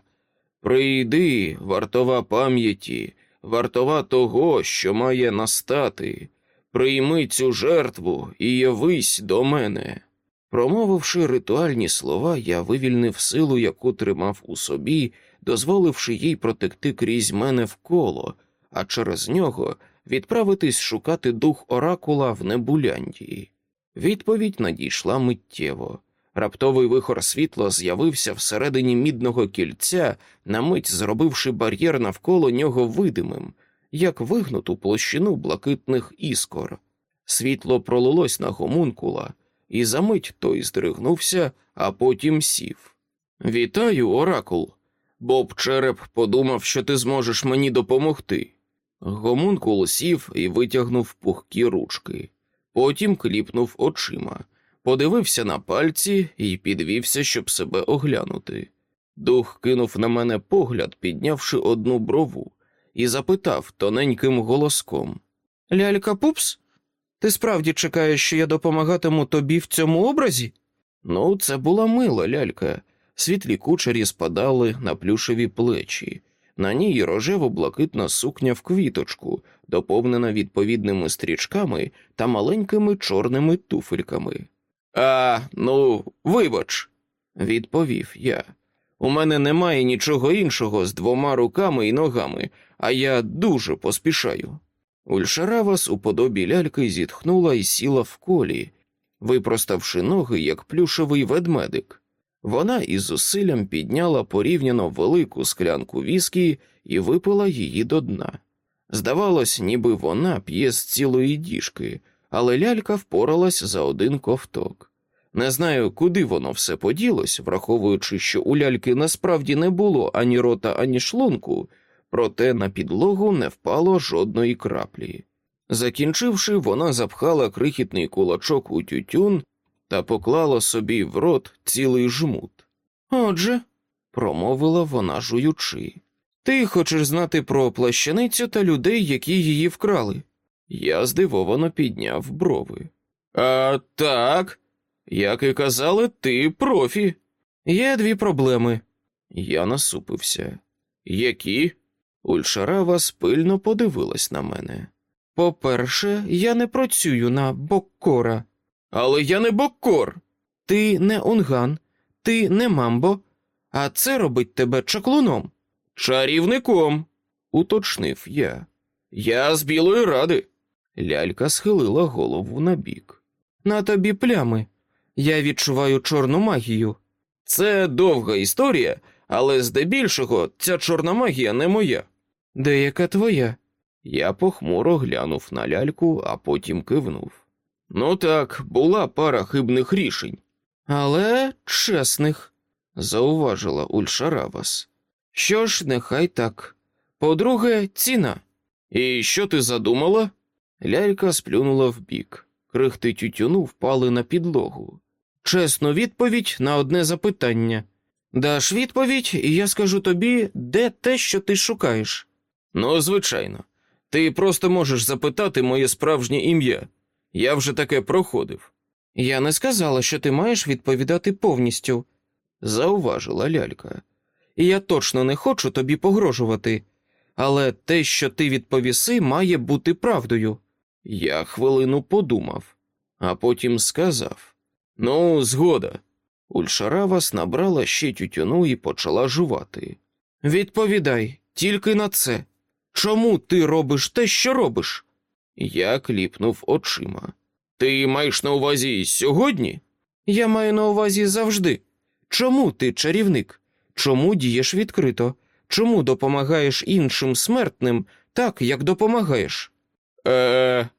Прийди, вартова пам'яті, вартова того, що має настати. Прийми цю жертву і явись до мене. Промовивши ритуальні слова, я вивільнив силу, яку тримав у собі, дозволивши їй протекти крізь мене в коло, а через нього відправитись шукати дух оракула в Небуляндії. Відповідь надійшла миттєво. Раптовий вихор світла з'явився всередині мідного кільця, на мить зробивши бар'єр навколо нього видимим, як вигнуту площину блакитних іскор. Світло пролилось на гомункула, і за мить той здригнувся, а потім сів. Вітаю, оракул. Боб череп подумав, що ти зможеш мені допомогти. Гомункул сів і витягнув пухкі ручки, потім кліпнув очима, подивився на пальці і підвівся, щоб себе оглянути. Дух кинув на мене погляд, піднявши одну брову, і запитав тоненьким голоском Лялька пупс, ти справді чекаєш, що я допомагатиму тобі в цьому образі? Ну, це була мила лялька. Світлі кучері спадали на плюшеві плечі. На ній рожево-блакитна сукня в квіточку, доповнена відповідними стрічками та маленькими чорними туфельками. А, ну, вибач, відповів я. У мене немає нічого іншого з двома руками і ногами, а я дуже поспішаю. Ульшаравас у подобі ляльки зітхнула і сіла в колі, випроставши ноги, як плюшевий ведмедик. Вона із зусиллям підняла порівняно велику склянку віскі і випила її до дна. Здавалось, ніби вона п'є з цілої діжки, але лялька впоралась за один ковток. Не знаю, куди воно все поділось, враховуючи, що у ляльки насправді не було ані рота, ані шлунку, проте на підлогу не впало жодної краплі. Закінчивши, вона запхала крихітний кулачок у тютюн та поклала собі в рот цілий жмут. Отже, промовила вона жуючи, ти хочеш знати про плащаницю та людей, які її вкрали. Я здивовано підняв брови. А так, як і казали, ти профі. Є дві проблеми. Я насупився. Які? Ульшарава спильно подивилась на мене. По-перше, я не працюю на Боккора. Але я не Боккор. Ти не унган, ти не мамбо, а це робить тебе чаклуном. Чарівником, уточнив я. Я з білої ради. Лялька схилила голову набік. На тобі плями. Я відчуваю чорну магію. Це довга історія, але здебільшого ця чорна магія не моя. Деяка твоя. Я похмуро глянув на ляльку, а потім кивнув. Ну так, була пара хибних рішень. Але чесних, зауважила Ульшаравас. Що ж, нехай так. По-друге, ціна. І що ти задумала? Лялька сплюнула вбік. Крихти тютюну впали на підлогу. Чесну відповідь на одне запитання. Даш відповідь, і я скажу тобі, де те, що ти шукаєш. Ну, звичайно, ти просто можеш запитати моє справжнє ім'я. Я вже таке проходив. Я не сказала, що ти маєш відповідати повністю, зауважила лялька. І я точно не хочу тобі погрожувати, але те, що ти відповіси, має бути правдою. Я хвилину подумав, а потім сказав: Ну, згода. Ульшаравас набрала ще тютюну і почала жувати. Відповідай тільки на це. Чому ти робиш те, що робиш? Я кліпнув очима. Ти маєш на увазі сьогодні? Я маю на увазі завжди. Чому ти чарівник? Чому дієш відкрито? Чому допомагаєш іншим смертним так, як допомагаєш? Е.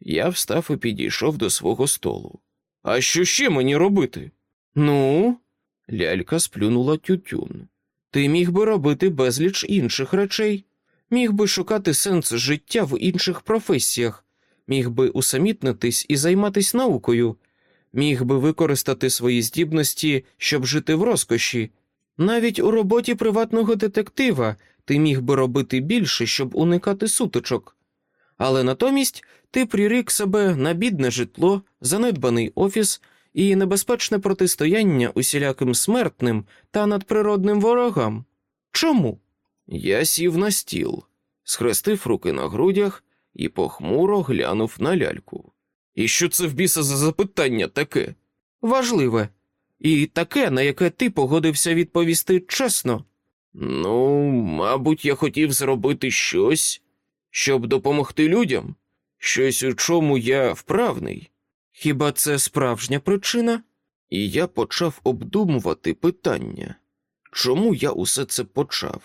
Я встав і підійшов до свого столу. А що ще мені робити? Ну, лялька сплюнула тютюн. Ти міг би робити безліч інших речей, міг би шукати сенс життя в інших професіях, міг би усамітнитись і займатися наукою, міг би використати свої здібності, щоб жити в розкоші. Навіть у роботі приватного детектива ти міг би робити більше, щоб уникати сутичок. Але натомість ти прирік себе на бідне житло, занедбаний офіс і небезпечне протистояння усіляким смертним та надприродним ворогам. Чому? Я сів на стіл, схрестив руки на грудях і похмуро глянув на ляльку. І що це в біса за запитання таке? Важливе. І таке, на яке ти погодився відповісти чесно. Ну, мабуть, я хотів зробити щось, щоб допомогти людям, щось, у чому я вправний. Хіба це справжня причина? І я почав обдумувати питання, чому я усе це почав.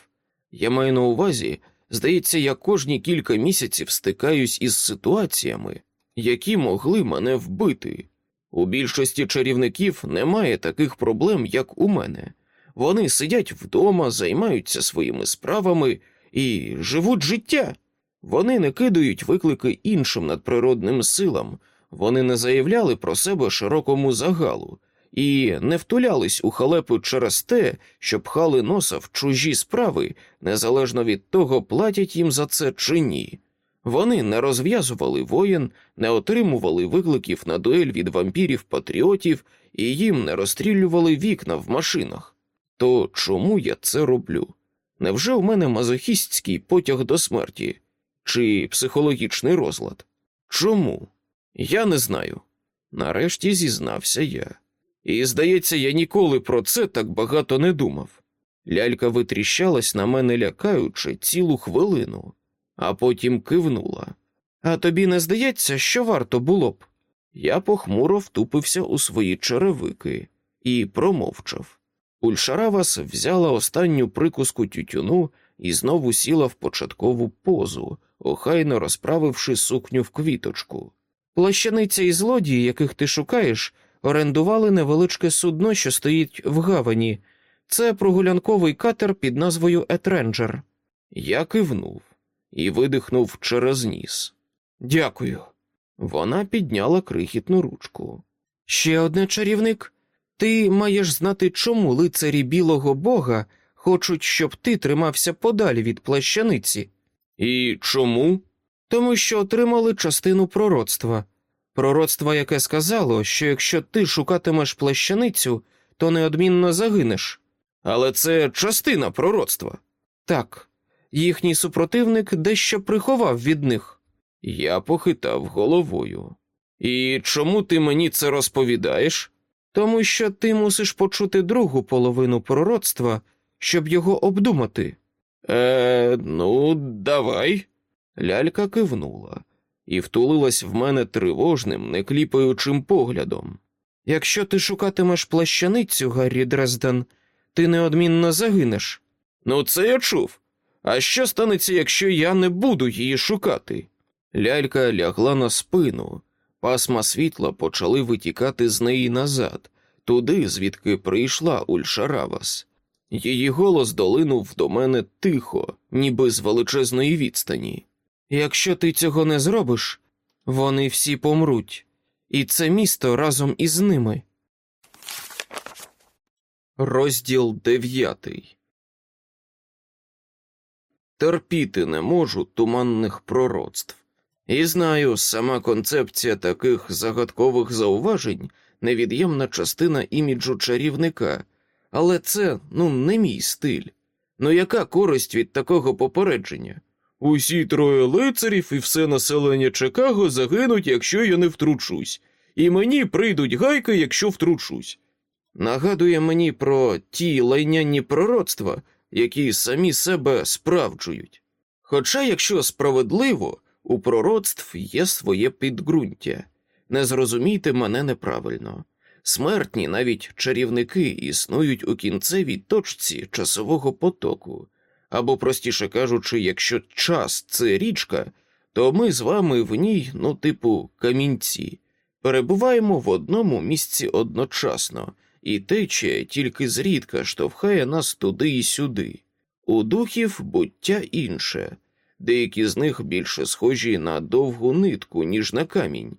Я маю на увазі, здається, я кожні кілька місяців стикаюсь із ситуаціями, які могли мене вбити. У більшості чарівників немає таких проблем, як у мене. Вони сидять вдома, займаються своїми справами і живуть життя. Вони не кидають виклики іншим надприродним силам, вони не заявляли про себе широкому загалу і не втулялись у халепу через те, що пхали носа в чужі справи, незалежно від того, платять їм за це чи ні. Вони не розв'язували воєн, не отримували викликів на дуель від вампірів патріотів і їм не розстрілювали вікна в машинах. То чому я це роблю? Невже у мене мазохістський потяг до смерті чи психологічний розлад? Чому? Я не знаю. Нарешті зізнався я. І, здається, я ніколи про це так багато не думав. Лялька витріщалась на мене лякаючи цілу хвилину, а потім кивнула. А тобі не здається, що варто було б? Я похмуро втупився у свої черевики і промовчав. Ульшаравас взяла останню прикуску тютюну і знову сіла в початкову позу, охайно розправивши сукню в квіточку. Плащаниця і злодії, яких ти шукаєш, орендували невеличке судно, що стоїть в гавані. Це прогулянковий катер під назвою Етренджер. Я кивнув і видихнув через ніс. Дякую. Вона підняла крихітну ручку. Ще одне чарівник. Ти маєш знати, чому лицарі білого бога хочуть, щоб ти тримався подалі від плащаниці. І чому? Тому що отримали частину пророцтва. Пророцтво, яке сказало, що якщо ти шукатимеш плащаницю, то неодмінно загинеш. Але це частина пророцтва. Так, їхній супротивник дещо приховав від них. Я похитав головою. І чому ти мені це розповідаєш? Тому що ти мусиш почути другу половину пророцтва, щоб його обдумати. Е, ну, давай. Лялька кивнула і втулилась в мене тривожним, некліпаючим поглядом. Якщо ти шукатимеш плащаницю, Гаррі Дрезден, ти неодмінно загинеш. Ну, це я чув. А що станеться, якщо я не буду її шукати? Лялька лягла на спину, пасма світла почали витікати з неї назад, туди, звідки прийшла Ульшаравас. Її голос долинув до мене тихо, ніби з величезної відстані. Якщо ти цього не зробиш, вони всі помруть, і це місто разом із ними. Розділ дев'ятий. Терпіти не можу туманних пророцтв. І знаю, сама концепція таких загадкових зауважень невід'ємна частина іміджу чарівника, але це ну не мій стиль. Ну яка користь від такого попередження? Усі троє лицарів і все населення Чикаго загинуть, якщо я не втручусь, і мені прийдуть гайки, якщо втручусь. Нагадує мені про ті лайняні пророцтва, які самі себе справджують. Хоча, якщо справедливо, у пророцтв є своє підґрунтя, не зрозумійте мене неправильно. Смертні, навіть чарівники, існують у кінцевій точці часового потоку. Або, простіше кажучи, якщо час це річка, то ми з вами в ній, ну, типу, камінці, перебуваємо в одному місці одночасно, і течія тільки зрідка штовхає нас туди і сюди. У духів буття інше, деякі з них більше схожі на довгу нитку, ніж на камінь,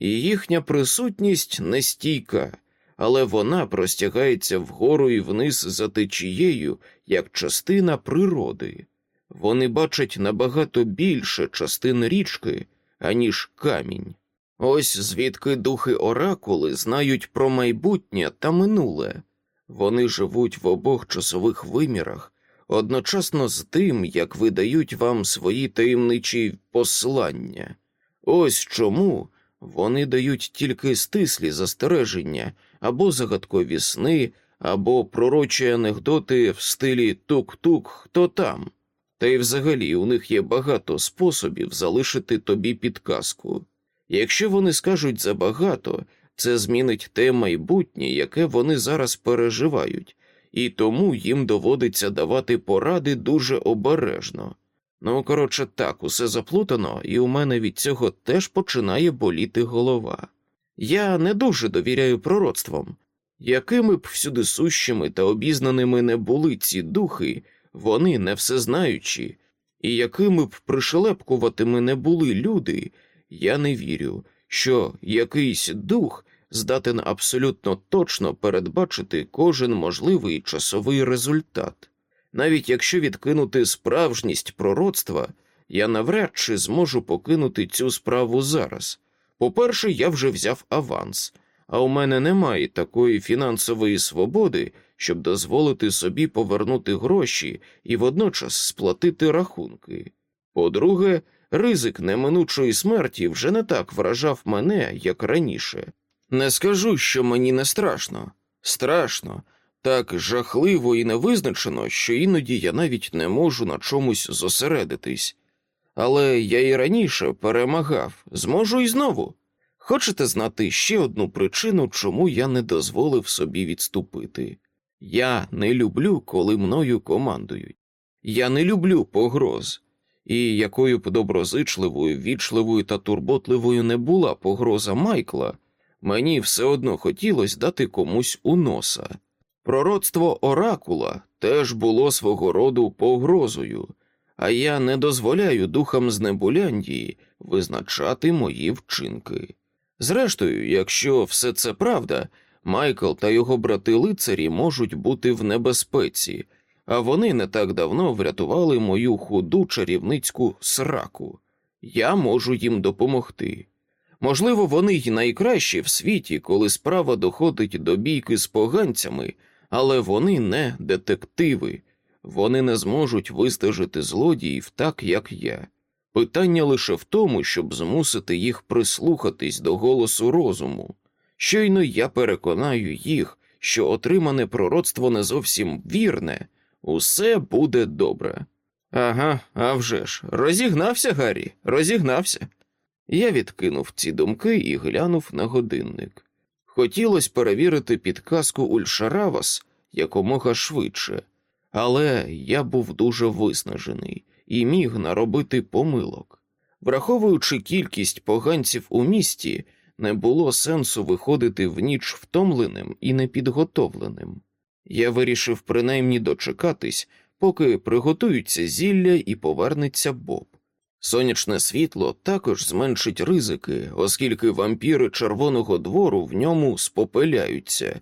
і їхня присутність нестійка але вона простягається вгору і вниз за течією як частина природи. Вони бачать набагато більше частин річки, аніж камінь. Ось звідки духи оракули знають про майбутнє та минуле. Вони живуть в обох часових вимірах, одночасно з тим, як видають вам свої таємничі послання. Ось чому вони дають тільки стислі застереження або загадкові сни, або пророчі анекдоти в стилі тук-тук, хто там. Та й взагалі у них є багато способів залишити тобі підказку. Якщо вони скажуть забагато, це змінить те майбутнє, яке вони зараз переживають, і тому їм доводиться давати поради дуже обережно. Ну, коротше, так, усе заплутано, і у мене від цього теж починає боліти голова. Я не дуже довіряю пророцтвам. Якими б всюди сущими та обізнаними не були ці духи, вони не всезнаючі, і якими б пришелепкуватими не були люди, я не вірю, що якийсь дух здатен абсолютно точно передбачити кожен можливий часовий результат. Навіть якщо відкинути справжність пророцтва, я навряд чи зможу покинути цю справу зараз. По-перше, я вже взяв аванс, а у мене немає такої фінансової свободи, щоб дозволити собі повернути гроші і водночас сплатити рахунки. По-друге, ризик неминучої смерті вже не так вражав мене, як раніше. Не скажу, що мені не страшно. Страшно, так жахливо і невизначено, що іноді я навіть не можу на чомусь зосередитись. Але я і раніше перемагав, зможу і знову. Хочете знати ще одну причину, чому я не дозволив собі відступити? Я не люблю, коли мною командують. Я не люблю погроз, і якою б доброзичливою, вічливою та турботливою не була погроза Майкла, мені все одно хотілося дати комусь у носа. Пророцтво оракула теж було свого роду погрозою, а я не дозволяю духам з Небуляндії визначати мої вчинки. Зрештою, якщо все це правда, Майкл та його брати лицарі можуть бути в небезпеці, а вони не так давно врятували мою худу чарівницьку сраку. Я можу їм допомогти. Можливо, вони й найкращі в світі, коли справа доходить до бійки з поганцями, але вони не детективи, вони не зможуть вистежити злодіїв так, як я. Питання лише в тому, щоб змусити їх прислухатись до голосу розуму. Щойно я переконаю їх, що отримане пророцтво не зовсім вірне, усе буде добре. Ага, а вже ж, розігнався, Гаррі, розігнався. Я відкинув ці думки і глянув на годинник. Хотілося перевірити підказку Ульшаравас якомога швидше, але я був дуже виснажений і міг наробити помилок. Враховуючи кількість поганців у місті, не було сенсу виходити в ніч втомленим і непідготовленим. Я вирішив принаймні дочекатись, поки приготуються зілля і повернеться Боб. Сонячне світло також зменшить ризики, оскільки вампіри червоного двору в ньому спопеляються,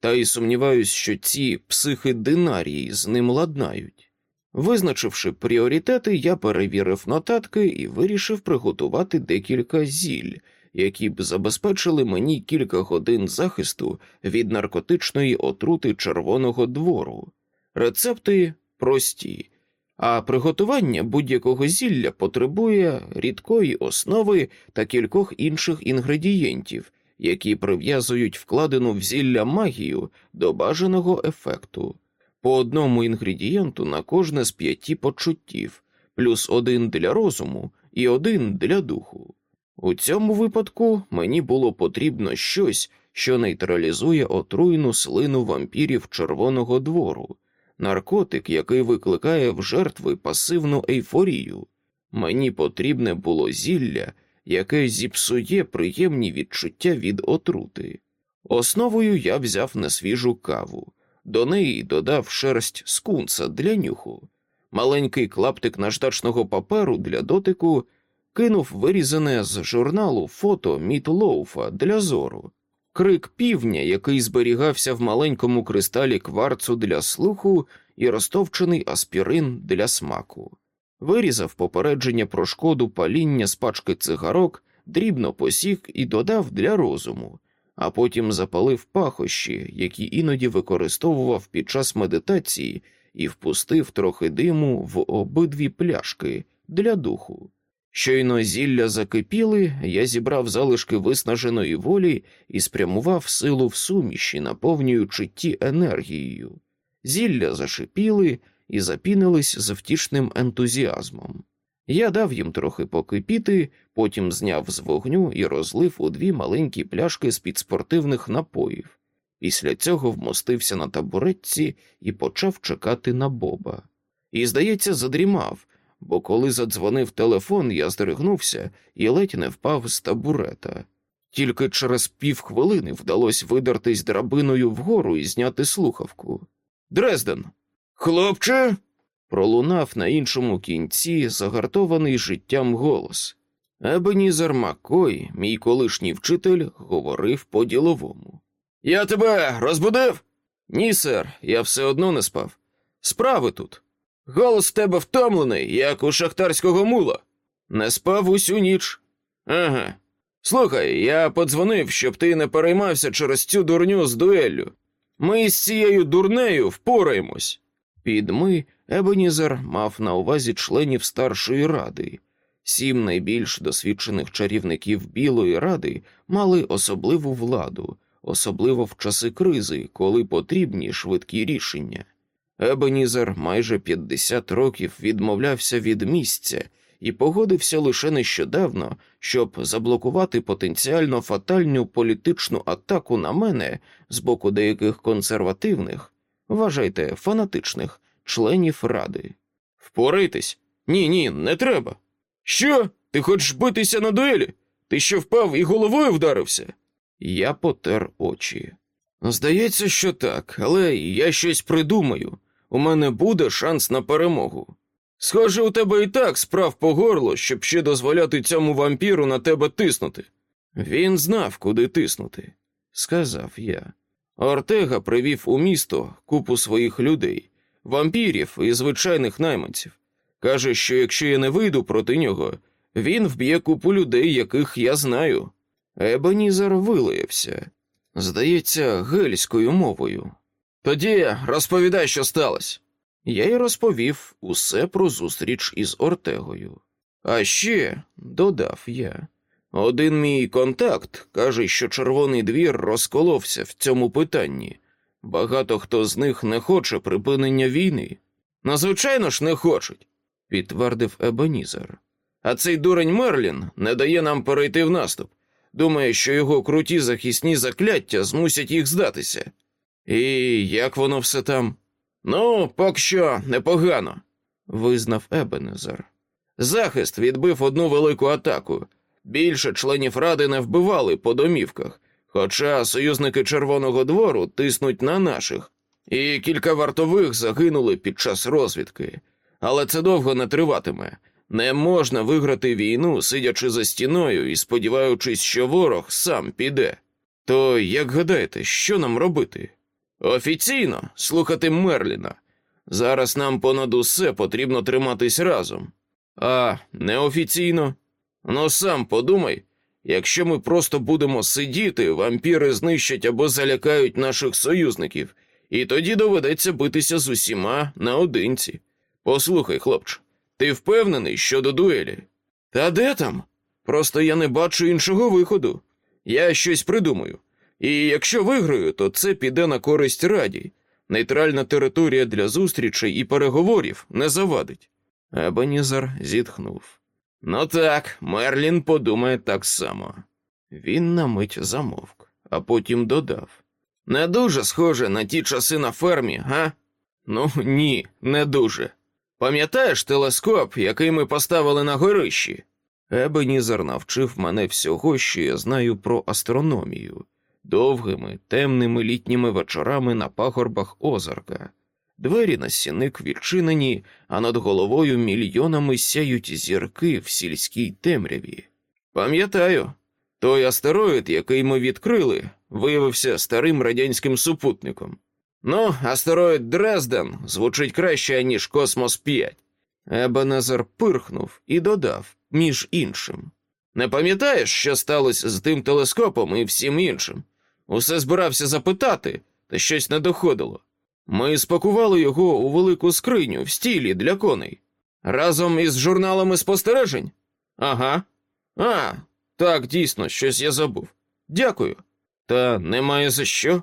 та й сумніваюсь, що ці психи динарії з ним ладнають. Визначивши пріоритети, я перевірив нотатки і вирішив приготувати декілька зіль, які б забезпечили мені кілька годин захисту від наркотичної отрути червоного двору. Рецепти прості, а приготування будь-якого зілля потребує рідкої основи та кількох інших інгредієнтів, які прив'язують вкладену в зілля магію до бажаного ефекту по одному інгредієнту на кожне з п'яти почуттів, плюс один для розуму і один для духу. У цьому випадку мені було потрібно щось, що нейтралізує отруйну слину вампірів Червоного двору, наркотик, який викликає в жертви пасивну ейфорію. Мені потрібне було зілля, яке зіпсує приємні відчуття від отрути. Основою я взяв несвіжу каву. До неї додав шерсть скунса для нюху, маленький клаптик наждачного паперу для дотику, кинув вирізане з журналу фото Міт Лоуфа для зору, крик півня, який зберігався в маленькому кристалі кварцу для слуху, і розтовчений аспірин для смаку. Вирізав попередження про шкоду паління з пачки цигарок, дрібно посік і додав для розуму а потім запалив пахощі, які іноді використовував під час медитації і впустив трохи диму в обидві пляшки для духу. Щойно зілля закипіли, я зібрав залишки виснаженої волі і спрямував силу в суміші, наповнюючи ті енергією. Зілля зашипіли і запінились з втішним ентузіазмом. Я дав їм трохи покипіти, потім зняв з вогню і розлив у дві маленькі пляшки з під спортивних напоїв. Після цього вмостився на табуретці і почав чекати на Боба. І, здається, задрімав, бо коли задзвонив телефон, я здригнувся і ледь не впав з табурета. Тільки через півхвилини вдалося видертись драбиною вгору і зняти слухавку. Дрезден, хлопче. пролунав на іншому кінці загартований життям голос. Ебенізер Маккой, мій колишній вчитель, говорив по-діловому. Я тебе розбудив? Ні, сер, я все одно не спав. Справи тут. Голос тебе втомлений, як у шахтарського мула. Не спав усю ніч. Ага. Слухай, я подзвонив, щоб ти не переймався через цю дурню з дуеллю. Ми з цією дурнею впораємось. Під ми Ебенізер мав на увазі членів старшої ради. Сім найбільш досвідчених чарівників Білої ради мали особливу владу, особливо в часи кризи, коли потрібні швидкі рішення. Ебенізер майже 50 років відмовлявся від місця і погодився лише нещодавно, щоб заблокувати потенціально фатальну політичну атаку на мене з боку деяких консервативних, вважайте, фанатичних членів ради. Впорайтесь? Ні, ні, не треба. Що? Ти хочеш битися на дуелі? Ти що впав і головою вдарився? Я потер очі. Здається, що так, але я щось придумаю. У мене буде шанс на перемогу. Схоже, у тебе і так справ по горло, щоб ще дозволяти цьому вампіру на тебе тиснути. Він знав, куди тиснути, сказав я. Ортега привів у місто купу своїх людей, вампірів і звичайних найманців. Каже, що якщо я не вийду проти нього, він вб'є купу людей, яких я знаю. Ебенізер вилаявся, здається, гельською мовою. Тоді розповідай, що сталося. Я й розповів усе про зустріч із Ортегою. А ще, додав я, один мій контакт каже, що червоний двір розколовся в цьому питанні. Багато хто з них не хоче припинення війни. Надзвичайно ж не хочуть, підтвердив Ебенізер. А цей дурень Мерлін не дає нам перейти в наступ. Думає, що його круті захисні закляття змусять їх здатися. І як воно все там? Ну, поки що непогано, визнав Ебенезер. Захист відбив одну велику атаку. Більше членів ради не вбивали по домівках, хоча союзники Червоного двору тиснуть на наших, і кілька вартових загинули під час розвідки. Але це довго не триватиме. Не можна виграти війну, сидячи за стіною і сподіваючись, що ворог сам піде. То як гадаєте, що нам робити? Офіційно слухати Мерліна. Зараз нам понад усе потрібно триматись разом. А неофіційно? Ну сам подумай, якщо ми просто будемо сидіти, вампіри знищать або залякають наших союзників, і тоді доведеться битися з усіма наодинці. Послухай, хлопче, ти впевнений щодо дуелі? Та де там? Просто я не бачу іншого виходу. Я щось придумаю. І якщо виграю, то це піде на користь раді. Нейтральна територія для зустрічей і переговорів не завадить. Ебенізар зітхнув. Ну так, Мерлін подумає так само. Він на мить замовк, а потім додав. Не дуже схоже на ті часи на фермі, га? Ну ні, не дуже. Пам'ятаєш телескоп, який ми поставили на горищі? Ебенізар навчив мене всього, що я знаю про астрономію, довгими, темними літніми вечорами на пагорбах озерка. Двері на сіник відчинені, а над головою мільйонами сяють зірки в сільській темряві. Пам'ятаю, той астероїд, який ми відкрили, виявився старим радянським супутником. Ну, астероїд Дрезден звучить краще, ніж Космос 5. Ебенезер пирхнув і додав, між іншим. Не пам'ятаєш, що сталося з тим телескопом і всім іншим? Усе збирався запитати, та щось не доходило. Ми спакували його у велику скриню в стілі для коней. Разом із журналами спостережень? Ага. А, так, дійсно, щось я забув. Дякую. Та немає за що.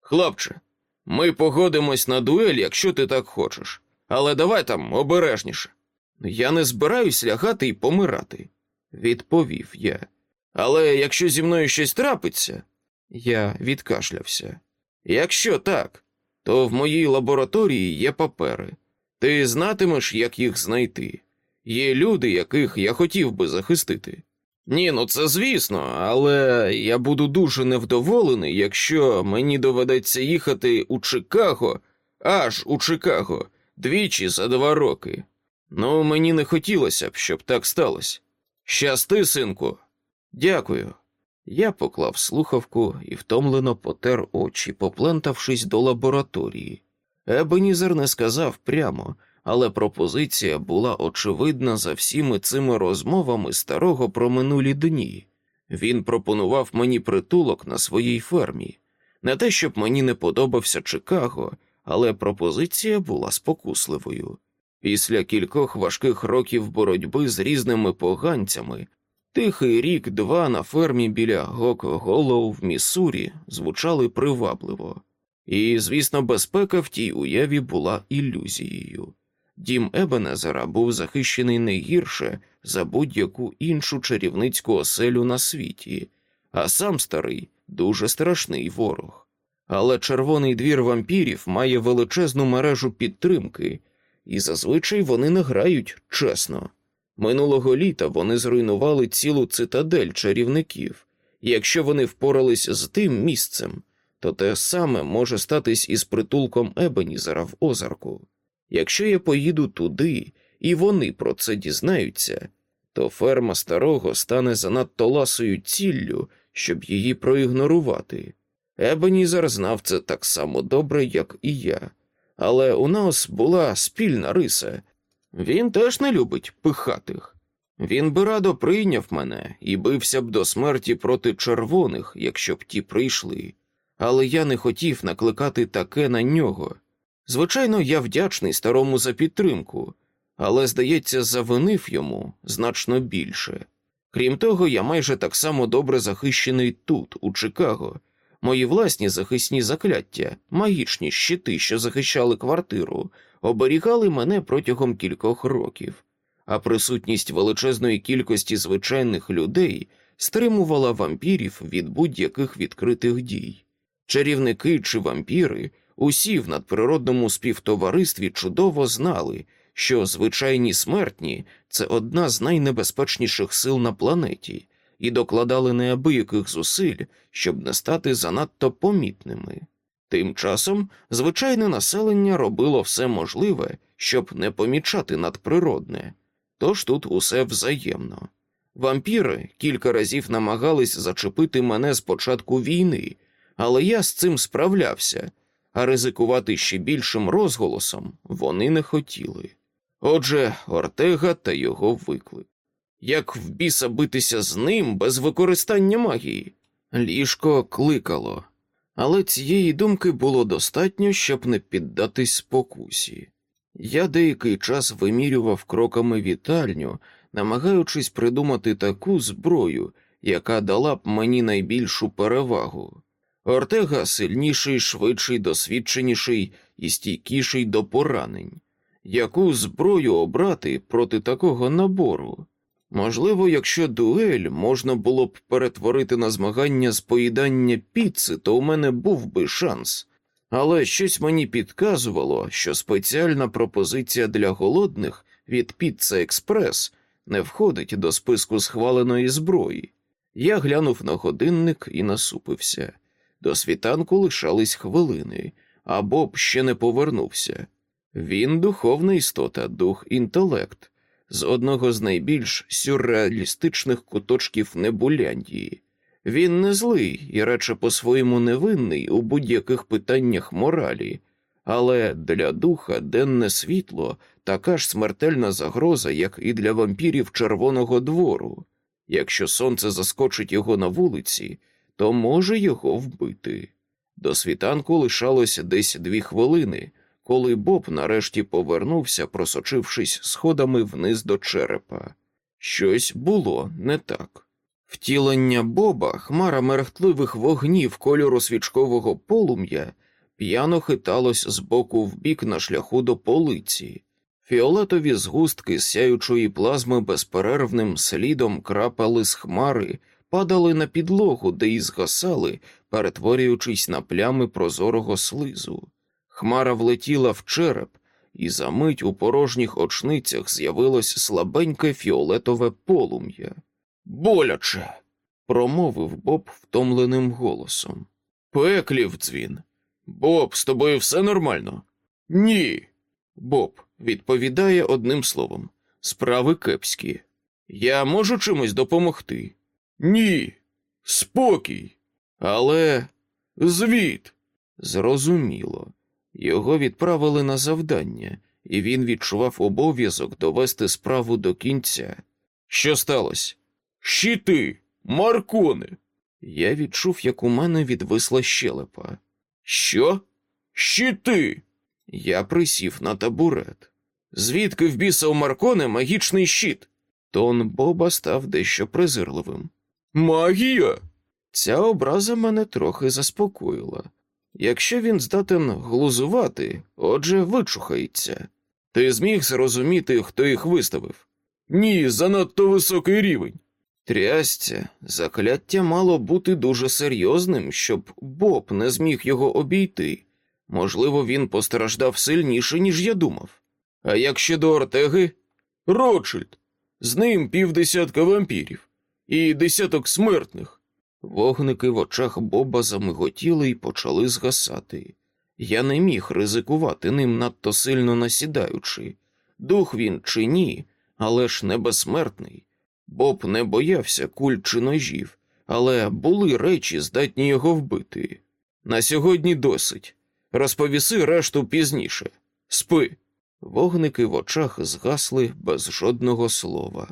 Хлопче, ми погодимось на дуель, якщо ти так хочеш. Але давай там обережніше. Я не збираюсь лягати і помирати, відповів я. Але якщо зі мною щось трапиться, я відкашлявся. Якщо так, то в моїй лабораторії є папери. Ти знатимеш, як їх знайти. Є люди, яких я хотів би захистити. Ні, ну це звісно, але я буду дуже невдоволений, якщо мені доведеться їхати у Чикаго, аж у Чикаго, двічі за два роки. Ну, мені не хотілося б, щоб так сталося. Щасти, синку. Дякую. Я поклав слухавку і втомлено потер очі, поплентавшись до лабораторії. Ебенізер не сказав прямо, але пропозиція була очевидна за всіми цими розмовами старого про минулі дні. Він пропонував мені притулок на своїй фермі. Не те, щоб мені не подобався Чикаго, але пропозиція була спокусливою. Після кількох важких років боротьби з різними поганцями, тихий рік два на фермі біля Гок-Голлоу в Міссурі звучали привабливо. І, звісно, безпека в тій уяві була ілюзією. Дім Ебенезера був захищений не гірше за будь-яку іншу чарівницьку оселю на світі, а сам старий дуже страшний ворог. Але червоний двір вампірів має величезну мережу підтримки, і зазвичай вони не грають чесно. Минулого літа вони зруйнували цілу цитадель чарівників, якщо вони впорались з тим місцем, то те саме може статись із притулком Ебенізера в озарку. Якщо я поїду туди, і вони про це дізнаються, то ферма старого стане занадто ласою ціллю, щоб її проігнорувати. Ебенізер знав це так само добре, як і я, але у нас була спільна риса. Він теж не любить пихатих. Він би радо прийняв мене і бився б до смерті проти червоних, якщо б ті прийшли, але я не хотів накликати таке на нього. Звичайно, я вдячний старому за підтримку, але, здається, завинив йому значно більше. Крім того, я майже так само добре захищений тут, у Чикаго. Мої власні захисні закляття, магічні щити, що захищали квартиру, оберігали мене протягом кількох років, а присутність величезної кількості звичайних людей стримувала вампірів від будь-яких відкритих дій. Чарівники чи вампіри усі в надприродному співтоваристві чудово знали, що звичайні смертні це одна з найнебезпечніших сил на планеті, і докладали неабияких зусиль, щоб не стати занадто помітними. Тим часом звичайне населення робило все можливе, щоб не помічати надприродне, тож тут усе взаємно. Вампіри кілька разів намагались зачепити мене з початку війни, але я з цим справлявся, а ризикувати ще більшим розголосом вони не хотіли. Отже, Ортега та його виклик. Як в біса битися з ним без використання магії? Ліжко кликало, але цієї думки було достатньо, щоб не піддатись спокусі. Я деякий час вимірював кроками вітальню, намагаючись придумати таку зброю, яка дала б мені найбільшу перевагу. Ортега сильніший, швидший, досвідченіший і стійкіший до поранень. Яку зброю обрати проти такого набору? Можливо, якщо дуель можна було б перетворити на змагання з поїдання піци, то у мене був би шанс, але щось мені підказувало, що спеціальна пропозиція для голодних від Піцца Експрес не входить до списку схваленої зброї. Я глянув на годинник і насупився. До світанку лишались хвилини, а Боб ще не повернувся. Він духовна істота, дух інтелект, з одного з найбільш сюрреалістичних куточків Небуляндії. Він не злий і радше по-своєму невинний у будь-яких питаннях моралі, але для духа денне світло така ж смертельна загроза, як і для вампірів Червоного двору. Якщо сонце заскочить його на вулиці, то може його вбити. До світанку лишалось десь дві хвилини, коли Боб нарешті повернувся, просочившись сходами вниз до черепа. Щось було не так. Втілення Боба, хмара мерехтливих вогнів кольору свічкового полум'я, п'яно хиталось з боку в бік на шляху до полиці. Фіолетові згустки сяючої плазми безперервним слідом крапали з хмари, падали на підлогу, де й згасали, перетворюючись на плями прозорого слизу. Хмара влетіла в череп, і за мить у порожніх очницях з'явилось слабеньке фіолетове полум'я. Боляче. промовив Боб втомленим голосом. Пеклів дзвін. Боб, з тобою все нормально? Ні. Боб відповідає одним словом справи кепські. Я можу чимось допомогти? Ні. Спокій. Але звіт. Зрозуміло. Його відправили на завдання, і він відчував обов'язок довести справу до кінця. Що сталося? Щити, Маркони. Я відчув, як у мене відвисла щелепа. Що? Щити. Я присів на табурет. Звідки в біса у Марконе магічний щит? Тон Боба став дещо презирливим. Магія. Ця образа мене трохи заспокоїла. Якщо він здатен глузувати, отже, вичухається. Ти зміг зрозуміти, хто їх виставив? Ні, занадто високий рівень. Трясця, закляття мало бути дуже серйозним, щоб Боб не зміг його обійти. Можливо, він постраждав сильніше, ніж я думав. А як щодо Ортеги? Ротшильд. З ним півдесятка вампірів і десяток смертних. Вогники в очах Боба замиготіли і почали згасати. Я не міг ризикувати ним надто сильно насідаючи. Дух він чи ні, але ж не безсмертний. Боб не боявся куль чи ножів, але були речі, здатні його вбити. На сьогодні досить. Розповіси решту пізніше. Спи. Вогники в очах згасли без жодного слова.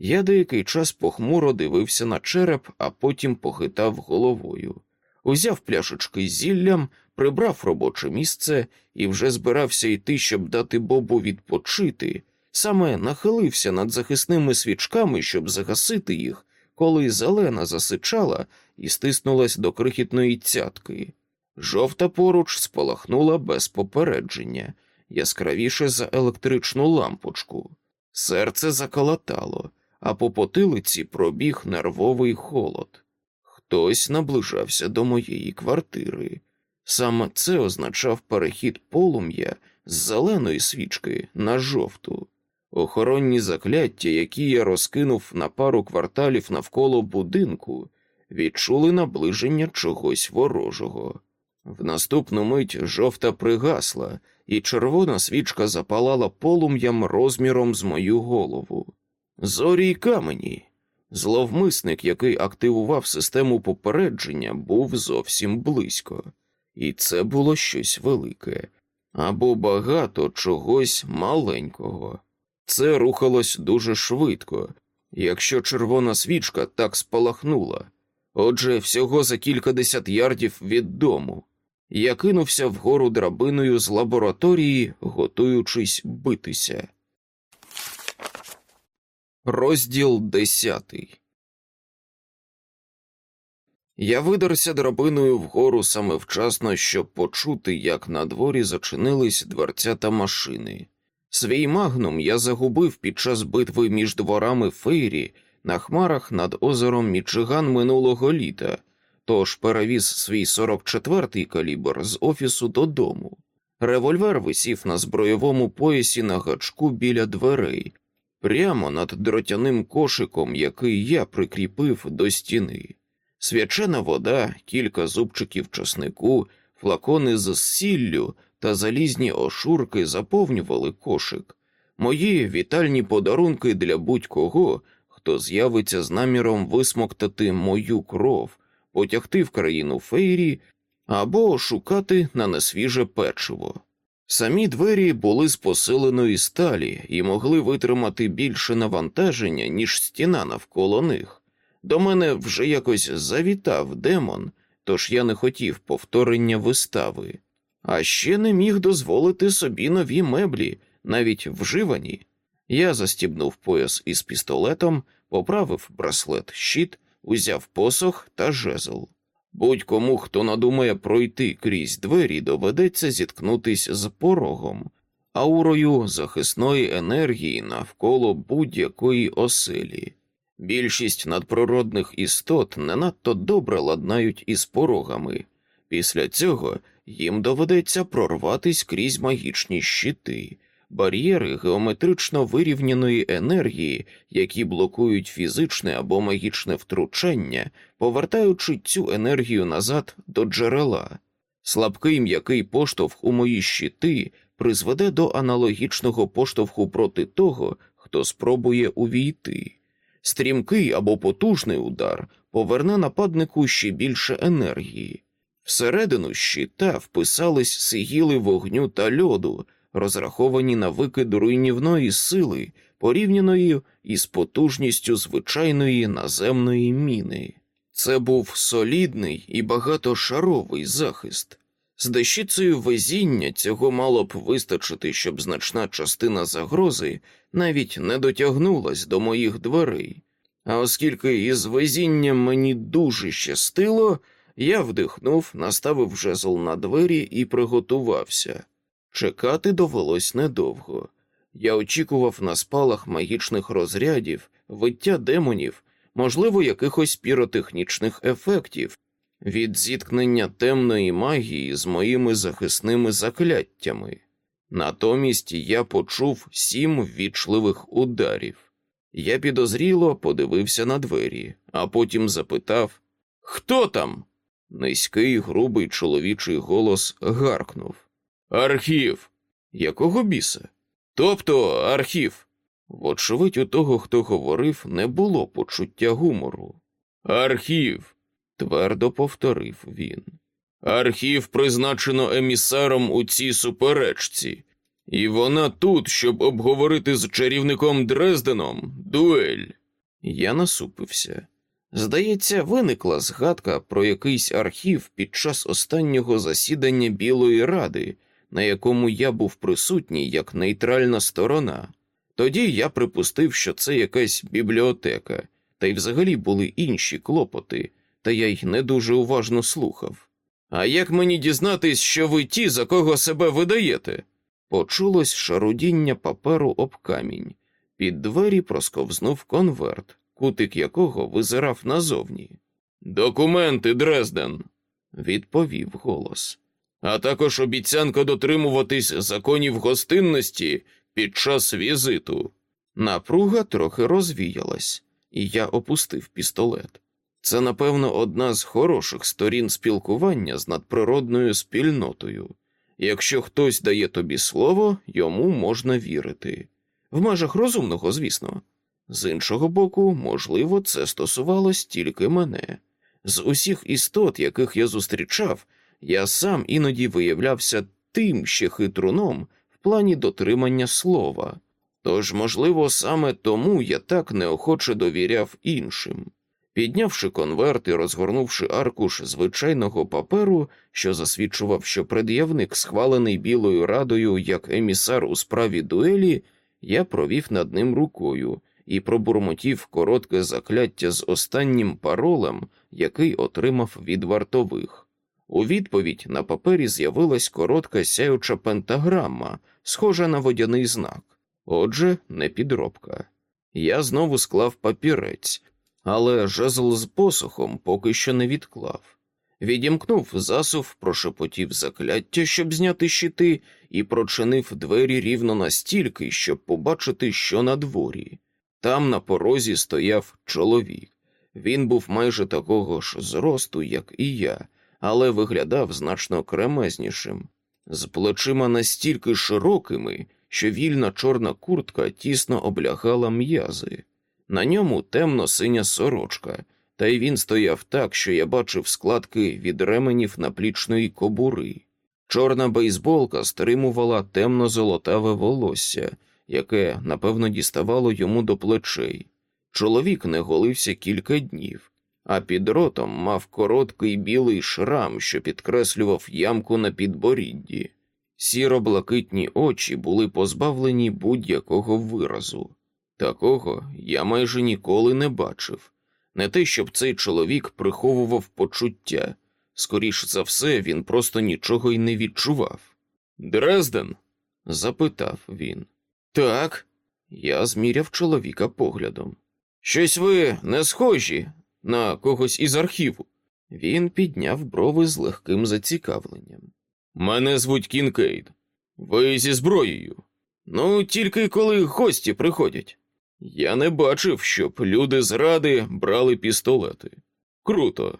Я деякий час похмуро дивився на череп, а потім похитав головою. Узяв пляшечки з зіллям, прибрав робоче місце і вже збирався йти, щоб дати Бобу відпочити, саме нахилився над захисними свічками, щоб загасити їх, коли зелена засичала і стиснулась до крихітної цятки. Жовта поруч спалахнула без попередження, яскравіше за електричну лампочку. Серце заколотало а по потилиці пробіг нервовий холод. Хтось наближався до моєї квартири. Саме це означав перехід полум'я з зеленої свічки на жовту. Охоронні закляття, які я розкинув на пару кварталів навколо будинку, відчули наближення чогось ворожого. В наступну мить жовта пригасла, і червона свічка запалала полум'ям розміром з мою голову. Зорі й камені. Зловмисник, який активував систему попередження, був зовсім близько, і це було щось велике або багато чогось маленького. Це рухалось дуже швидко, якщо червона свічка так спалахнула. Отже, всього за кількадесят ярдів від дому. Я кинувся вгору драбиною з лабораторії, готуючись битися. Розділ десятий. Я видерся драбиною вгору саме вчасно, щоб почути, як на дворі зачинились дверцята машини. Свій магнум я загубив під час битви між дворами Фейрі на хмарах над озером Мічиган минулого літа, тож перевіз свій 44-й калібр з офісу додому. Револьвер висів на збройовому поясі на гачку біля дверей прямо над дротяним кошиком, який я прикріпив до стіни. Свячена вода, кілька зубчиків часнику, флакони з сіллю та залізні ошурки заповнювали кошик. Мої вітальні подарунки для будь-кого, хто з'явиться з наміром висмоктати мою кров, потягти в країну фейрі або шукати на несвіже печиво. Самі двері були з посиленої сталі і могли витримати більше навантаження, ніж стіна навколо них. До мене вже якось завітав демон, тож я не хотів повторення вистави, а ще не міг дозволити собі нові меблі, навіть вживані. Я застібнув пояс із пістолетом, поправив браслет щит, узяв посох та жезл. Будь-кому, хто надумає пройти крізь двері, доведеться зіткнутись з порогом, аурою захисної енергії навколо будь-якої оселі. Більшість надприродних істот не надто добре ладнають із порогами. Після цього їм доведеться прорватись крізь магічні щити, бар'єри геометрично вирівняної енергії, які блокують фізичне або магічне втручання, повертаючи цю енергію назад до джерела. Слабкий м'який поштовх у мої щити призведе до аналогічного поштовху проти того, хто спробує увійти. Стрімкий або потужний удар поверне нападнику ще більше енергії. Всередину щита вписались сигіли вогню та льоду, розраховані на викид руйнівної сили, порівняної із потужністю звичайної наземної міни. Це був солідний і багатошаровий захист. З дещицею везіння цього мало б вистачити, щоб значна частина загрози навіть не дотягнулась до моїх дверей. А оскільки із везінням мені дуже щастило, я вдихнув, наставив жезл на двері і приготувався. Чекати довелось недовго. Я очікував на спалах магічних розрядів, виття демонів, можливо, якихось піротехнічних ефектів від зіткнення темної магії з моїми захисними закляттями. Натомість я почув сім ввічливих ударів. Я підозріло подивився на двері, а потім запитав Хто там? Низький, грубий чоловічий голос гаркнув. Архів. Якого біса? Тобто архів. Вочевидь, у того, хто говорив, не було почуття гумору. Архів, твердо повторив він. Архів призначено емісаром у цій суперечці, і вона тут, щоб обговорити з чарівником Дрезденом дуель. Я насупився. Здається, виникла згадка про якийсь архів під час останнього засідання Білої Ради, на якому я був присутній як нейтральна сторона. Тоді я припустив, що це якась бібліотека, та й взагалі були інші клопоти, та я й не дуже уважно слухав. А як мені дізнатись, що ви ті, за кого себе видаєте? Почулось шарудіння паперу об камінь. Під двері просковзнув конверт, кутик якого визирав назовні. Документи, Дрезден, відповів голос. А також обіцянка дотримуватись законів гостинності під час візиту. Напруга трохи розвіялась, і я опустив пістолет. Це, напевно, одна з хороших сторін спілкування з надприродною спільнотою. Якщо хтось дає тобі слово, йому можна вірити. В межах розумного, звісно. З іншого боку, можливо, це стосувалось тільки мене. З усіх істот, яких я зустрічав, я сам іноді виявлявся тим ще хитруном плані дотримання слова. Тож, можливо, саме тому я так неохоче довіряв іншим. Піднявши конверт і розгорнувши аркуш звичайного паперу, що засвідчував, що пред'явник, схвалений Білою радою як емісар у справі дуелі, я провів над ним рукою і пробурмотів коротке закляття з останнім паролем, який отримав від вартових. У відповідь на папері з'явилась коротка сяюча пентаграма, схожа на водяний знак. Отже, не підробка. Я знову склав папірець, але жезл з посохом поки що не відклав. Відімкнув засув, прошепотів закляття, щоб зняти щити, і прочинив двері рівно настільки, щоб побачити, що на дворі. Там на порозі стояв чоловік. Він був майже такого ж зросту, як і я, але виглядав значно кремезнішим, з плечима настільки широкими, що вільна чорна куртка тісно облягала м'язи. На ньому темно синя сорочка, та й він стояв так, що я бачив складки від ременів наплічної кобури. Чорна бейсболка стримувала темно-золотаве волосся, яке, напевно, діставало йому до плечей. Чоловік не голився кілька днів, а під ротом мав короткий білий шрам, що підкреслював ямку на підборідді. Сіро-блакитні очі були позбавлені будь-якого виразу. Такого я майже ніколи не бачив. Не те, щоб цей чоловік приховував почуття, скоріш за все, він просто нічого й не відчував. Дрезден? запитав він. Так, я зміряв чоловіка поглядом. Щось ви не схожі на когось із архіву. Він підняв брови з легким зацікавленням. Мене звуть Кінкейд. Ви зі зброєю. Ну, тільки коли гості приходять. Я не бачив, щоб люди з ради брали пістолети. Круто.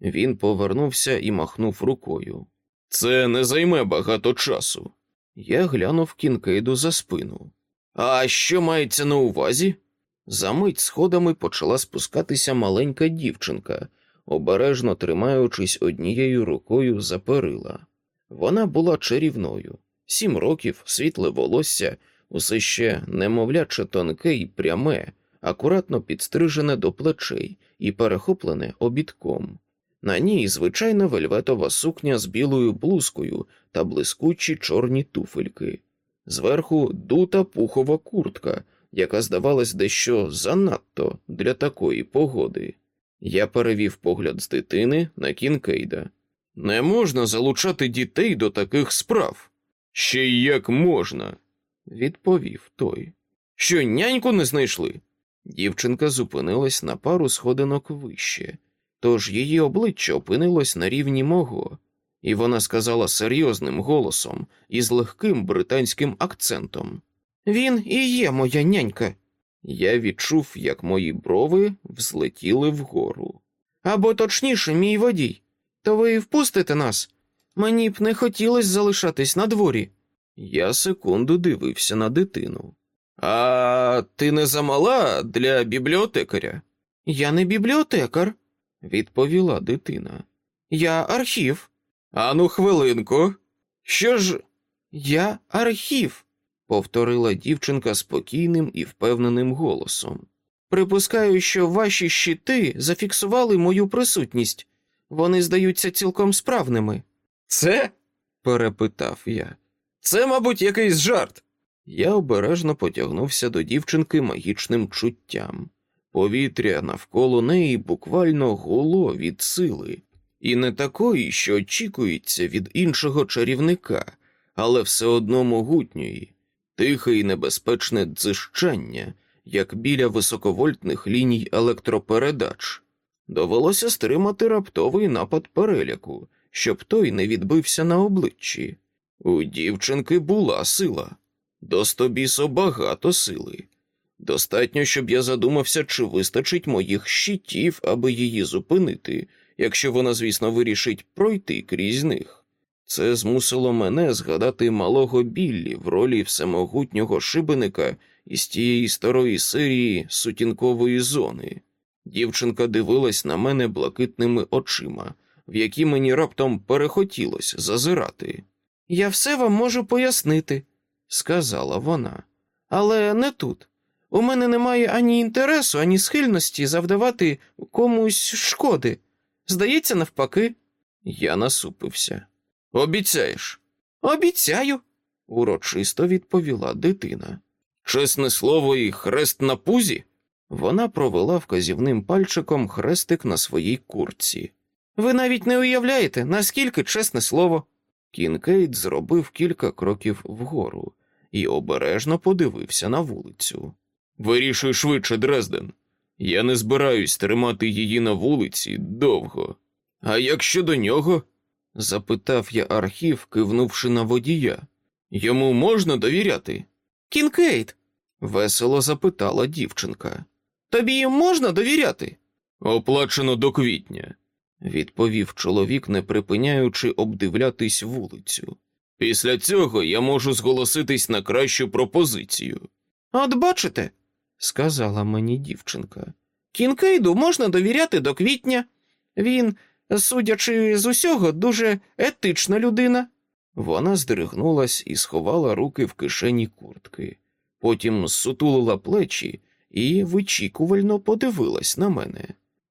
Він повернувся і махнув рукою. Це не займе багато часу. Я глянув Кінкейду за спину. А що мається на увазі? Замить сходами почала спускатися маленька дівчинка, обережно тримаючись однією рукою за перила. Вона була чарівною, сім років, світле волосся, усе ще немовляче тонке і пряме, акуратно підстрижене до плечей і перехоплене обідком. На ній звичайна вельветова сукня з білою блузкою та блискучі чорні туфельки, зверху дута пухова куртка, яка здавалась дещо занадто для такої погоди. Я перевів погляд з дитини на Кінкейда. Не можна залучати дітей до таких справ. Ще й як можна, відповів той. Що няньку не знайшли? Дівчинка зупинилась на пару сходинок вище, тож її обличчя опинилось на рівні мого, і вона сказала серйозним голосом і з легким британським акцентом. Він і є моя нянька. Я відчув, як мої брови взлетіли вгору. Або точніше, мій водій. То ви впустите нас? Мені б не хотілося залишатись на дворі. Я секунду дивився на дитину. А ти не замала для бібліотекаря? Я не бібліотекар, відповіла дитина. Я архів. Ану, хвилинку. Що ж? Я архів, повторила дівчинка спокійним і впевненим голосом. Припускаю, що ваші щити зафіксували мою присутність. Вони здаються цілком справними. Це? перепитав я. Це, мабуть, якийсь жарт. Я обережно потягнувся до дівчинки магічним чуттям. Повітря навколо неї буквально гуло від сили, і не такої, що очікується від іншого чарівника, але все одно могутньої, тихе і небезпечне дзижчання, як біля високовольтних ліній електропередач. Довелося стримати раптовий напад переляку, щоб той не відбився на обличчі. У дівчинки була сила, до стобісо багато сили. Достатньо, щоб я задумався, чи вистачить моїх щитів, аби її зупинити, якщо вона, звісно, вирішить пройти крізь них. Це змусило мене згадати малого Біллі в ролі всемогутнього шибеника із тієї старої серії сутінкової зони. Дівчинка дивилась на мене блакитними очима, в які мені раптом перехотілось зазирати. Я все вам можу пояснити, сказала вона, але не тут. У мене немає ані інтересу, ані схильності завдавати комусь шкоди. Здається, навпаки, я насупився. Обіцяєш? Обіцяю, урочисто відповіла дитина. Чесне слово, і хрест на пузі. Вона провела вказівним пальчиком хрестик на своїй куртці. Ви навіть не уявляєте, наскільки чесне слово. Кінкейд зробив кілька кроків вгору і обережно подивився на вулицю. Вирішуй швидше, Дрезден. Я не збираюсь тримати її на вулиці довго. А як щодо нього? Запитав я архів, кивнувши на водія. Йому можна довіряти? Кінкейд, весело запитала дівчинка. Тобі можна довіряти? Оплачено до квітня, відповів чоловік, не припиняючи обдивлятись вулицю. Після цього я можу зголоситись на кращу пропозицію. От бачите, сказала мені дівчинка. Кінкейду можна довіряти до квітня. Він, судячи з усього, дуже етична людина. Вона здригнулась і сховала руки в кишені куртки, потім сутулила плечі і вичікувально подивилась на мене.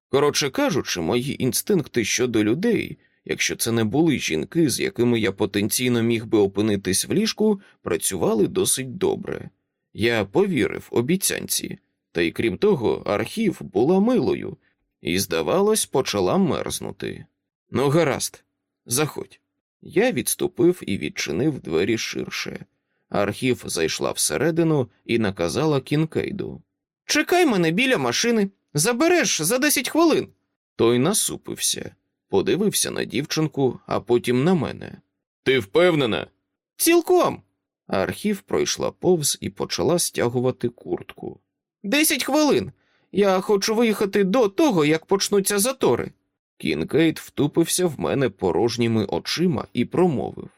Коротше кажучи, мої інстинкти щодо людей, якщо це не були жінки, з якими я потенційно міг би опинитись в ліжку, працювали досить добре. Я повірив обіцянці, та й крім того, архів була милою і, здавалось, почала мерзнути. Ну, гаразд, заходь. Я відступив і відчинив двері ширше. Архів зайшла всередину і наказала Кінкейду. Чекай мене біля машини, забереш за десять хвилин. Той насупився, подивився на дівчинку, а потім на мене. Ти впевнена? Цілком. Архів пройшла повз і почала стягувати куртку. Десять хвилин. Я хочу виїхати до того, як почнуться затори. Кінкейд втупився в мене порожніми очима і промовив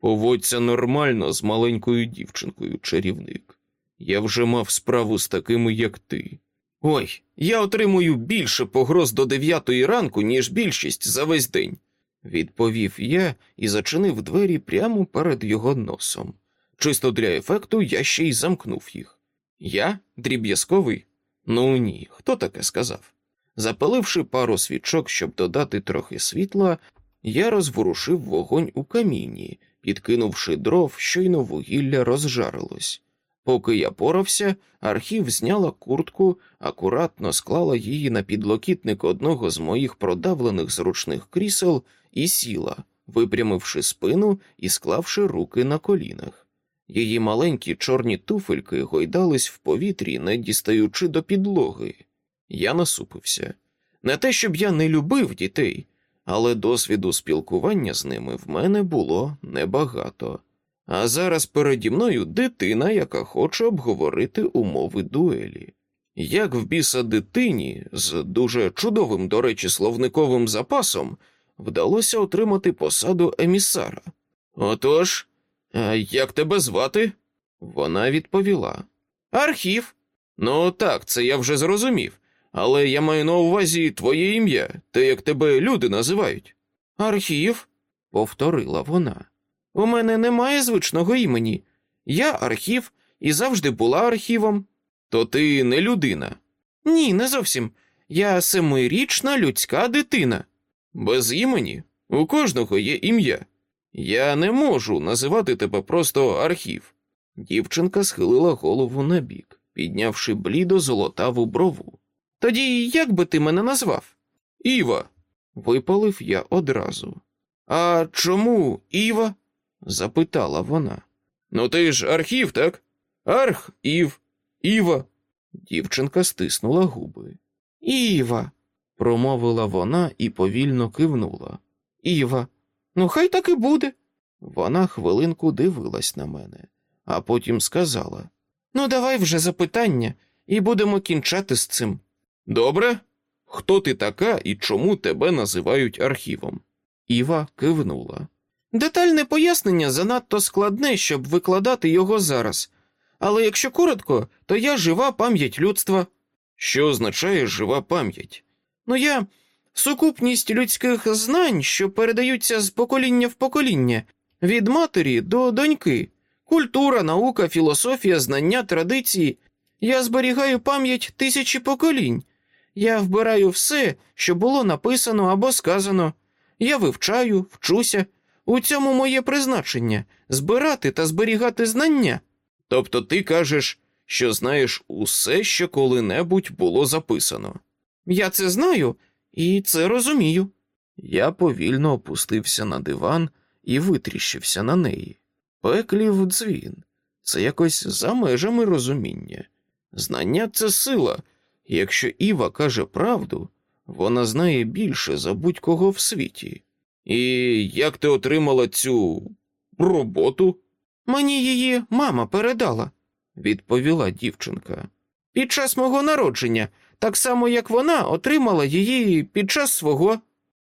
Поводься нормально з маленькою дівчинкою, чарівник. Я вже мав справу з такими, як ти. Ой, я отримую більше погроз до дев'ятої ранку, ніж більшість за весь день, відповів я і зачинив двері прямо перед його носом. Чисто для ефекту я ще й замкнув їх. Я дріб'язковий? Ну ні, хто таке сказав? Запаливши пару свічок, щоб додати трохи світла, я розворушив вогонь у каміні, підкинувши дров, щойно вугілля розжарилось. Поки я порався, архів зняла куртку, акуратно склала її на підлокітник одного з моїх продавлених зручних крісел і сіла, випрямивши спину і склавши руки на колінах. Її маленькі чорні туфельки гойдались в повітрі, не дістаючи до підлоги. Я насупився. Не те, щоб я не любив дітей, але досвіду спілкування з ними в мене було небагато. А зараз переді мною дитина, яка хоче обговорити умови дуелі. Як в біса дитині з дуже чудовим, до речі, словниковим запасом вдалося отримати посаду емісара. Отож, як тебе звати? Вона відповіла. Архів. Ну так, це я вже зрозумів. Але я маю на увазі твоє ім'я, те, як тебе люди називають. Архів, повторила вона. У мене немає звичного імені. Я архів і завжди була архівом. То ти не людина? Ні, не зовсім. Я семирічна людська дитина. Без імені у кожного є ім'я. Я не можу називати тебе просто архів. Дівчинка схилила голову набік, піднявши блідо золотаву брову. Тоді як би ти мене назвав? Іва, випалив я одразу. А чому Іва? запитала вона. Ну, ти ж архів, так? Арх Ів, Іва. Дівчинка стиснула губи. Іва, промовила вона і повільно кивнула. Іва, ну хай так і буде. Вона хвилинку дивилась на мене, а потім сказала: Ну, давай вже запитання, і будемо кінчати з цим. Добре? Хто ти така і чому тебе називають архівом? Іва кивнула. Детальне пояснення занадто складне, щоб викладати його зараз. Але якщо коротко, то я жива пам'ять людства. Що означає жива пам'ять? Ну, я сукупність людських знань, що передаються з покоління в покоління, від матері до доньки, культура, наука, філософія, знання, традиції. Я зберігаю пам'ять тисячі поколінь. Я вбираю все, що було написано або сказано. Я вивчаю, вчуся. У цьому моє призначення збирати та зберігати знання. Тобто ти кажеш, що знаєш усе, що коли-небудь було записано. Я це знаю і це розумію. Я повільно опустився на диван і витріщився на неї. Пеклів дзвін. Це якось за межами розуміння. Знання це сила, і якщо Іва каже правду, вона знає більше за будь-кого в світі. І як ти отримала цю роботу? Мені її мама передала, відповіла дівчинка. Під час мого народження, так само як вона отримала її під час свого.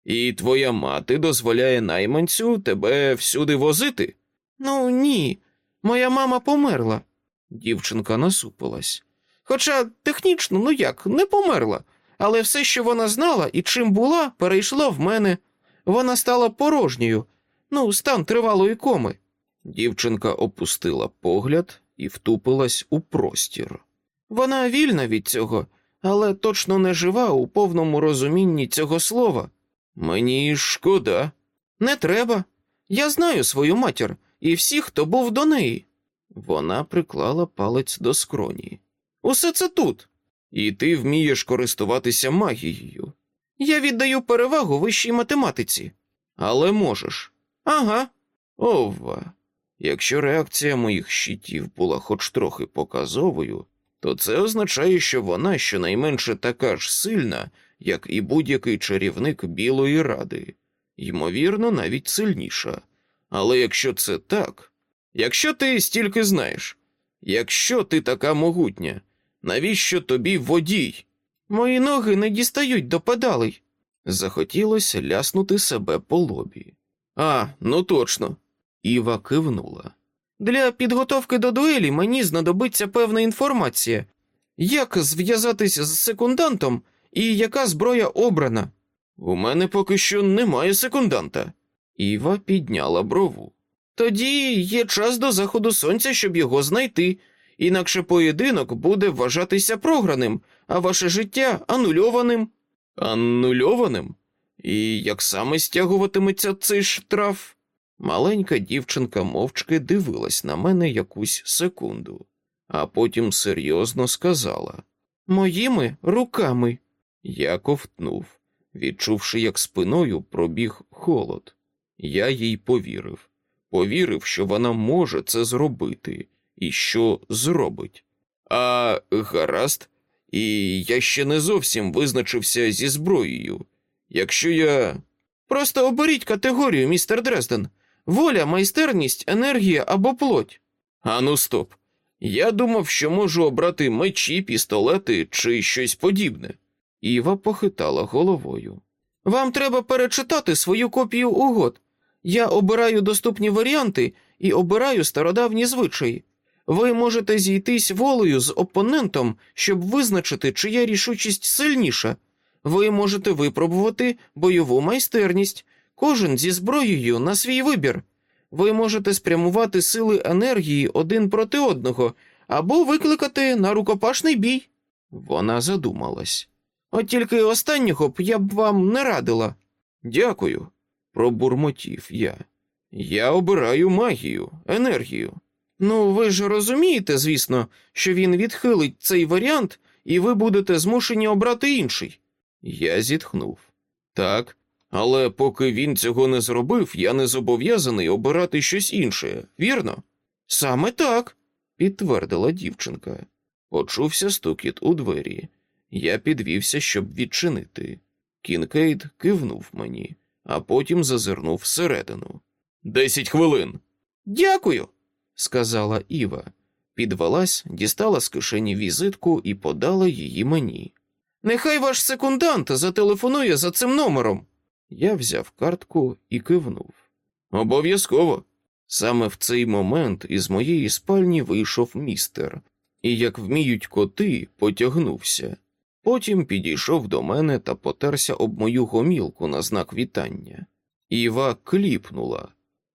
І твоя мати дозволяє найманцю тебе всюди возити? Ну, ні, моя мама померла. Дівчинка насупилась. Хоча технічно, ну як, не померла, але все, що вона знала і чим була, перейшло в мене. Вона стала порожньою, ну, стан тривалої коми. Дівчинка опустила погляд і втупилась у простір. Вона вільна від цього, але точно не жива у повному розумінні цього слова. Мені шкода. Не треба. Я знаю свою матір і всіх, хто був до неї. Вона приклала палець до скроні. Усе це тут. І ти вмієш користуватися магією. Я віддаю перевагу вищій математиці. Але можеш. Ага. Ова. Якщо реакція моїх щитів була хоч трохи показовою, то це означає, що вона щонайменше така ж сильна, як і будь-який чарівник Білої Ради, ймовірно, навіть сильніша. Але якщо це так, якщо ти стільки знаєш, якщо ти така могутня, навіщо тобі водій? Мої ноги не дістають до педалей. Захотілося ляснути себе по лобі. А, ну точно. Іва кивнула. Для підготовки до дуелі мені знадобиться певна інформація. Як зв'язатися з секундантом і яка зброя обрана? У мене поки що немає секунданта. Іва підняла брову. Тоді є час до заходу сонця, щоб його знайти, інакше поєдинок буде вважатися програним, а ваше життя анульованим. Анульованим? І як саме стягуватиметься цей штраф? Маленька дівчинка мовчки дивилась на мене якусь секунду, а потім серйозно сказала Моїми руками. Я ковтнув, відчувши, як спиною пробіг холод. Я їй повірив, повірив, що вона може це зробити і що зробить. А гаразд, і я ще не зовсім визначився зі зброєю. Якщо я. Просто оберіть категорію, містер Дрезден. Воля, майстерність, енергія або плоть. Ану, стоп. Я думав, що можу обрати мечі, пістолети чи щось подібне. Іва похитала головою. Вам треба перечитати свою копію угод. Я обираю доступні варіанти і обираю стародавні звичаї. Ви можете зійтись волею з опонентом, щоб визначити, чия рішучість сильніша. Ви можете випробувати бойову майстерність, кожен зі зброєю на свій вибір. Ви можете спрямувати сили енергії один проти одного або викликати на рукопашний бій. Вона задумалась. От тільки останнього б я б вам не радила. Дякую, пробурмотів я. Я обираю магію, енергію. Ну, ви ж розумієте, звісно, що він відхилить цей варіант, і ви будете змушені обрати інший. Я зітхнув. Так, але поки він цього не зробив, я не зобов'язаний обирати щось інше, вірно? Саме так, підтвердила дівчинка. Почувся стукіт у двері. Я підвівся, щоб відчинити. Кінкейд кивнув мені, а потім зазирнув всередину. Десять хвилин. Дякую, сказала Іва. Підвелась, дістала з кишені візитку і подала її мені. Нехай ваш секундант зателефонує за цим номером. Я взяв картку і кивнув. Обов'язково. Саме в цей момент із моєї спальні вийшов містер, і, як вміють коти, потягнувся. Потім підійшов до мене та потерся об мою гомілку на знак вітання. Іва кліпнула,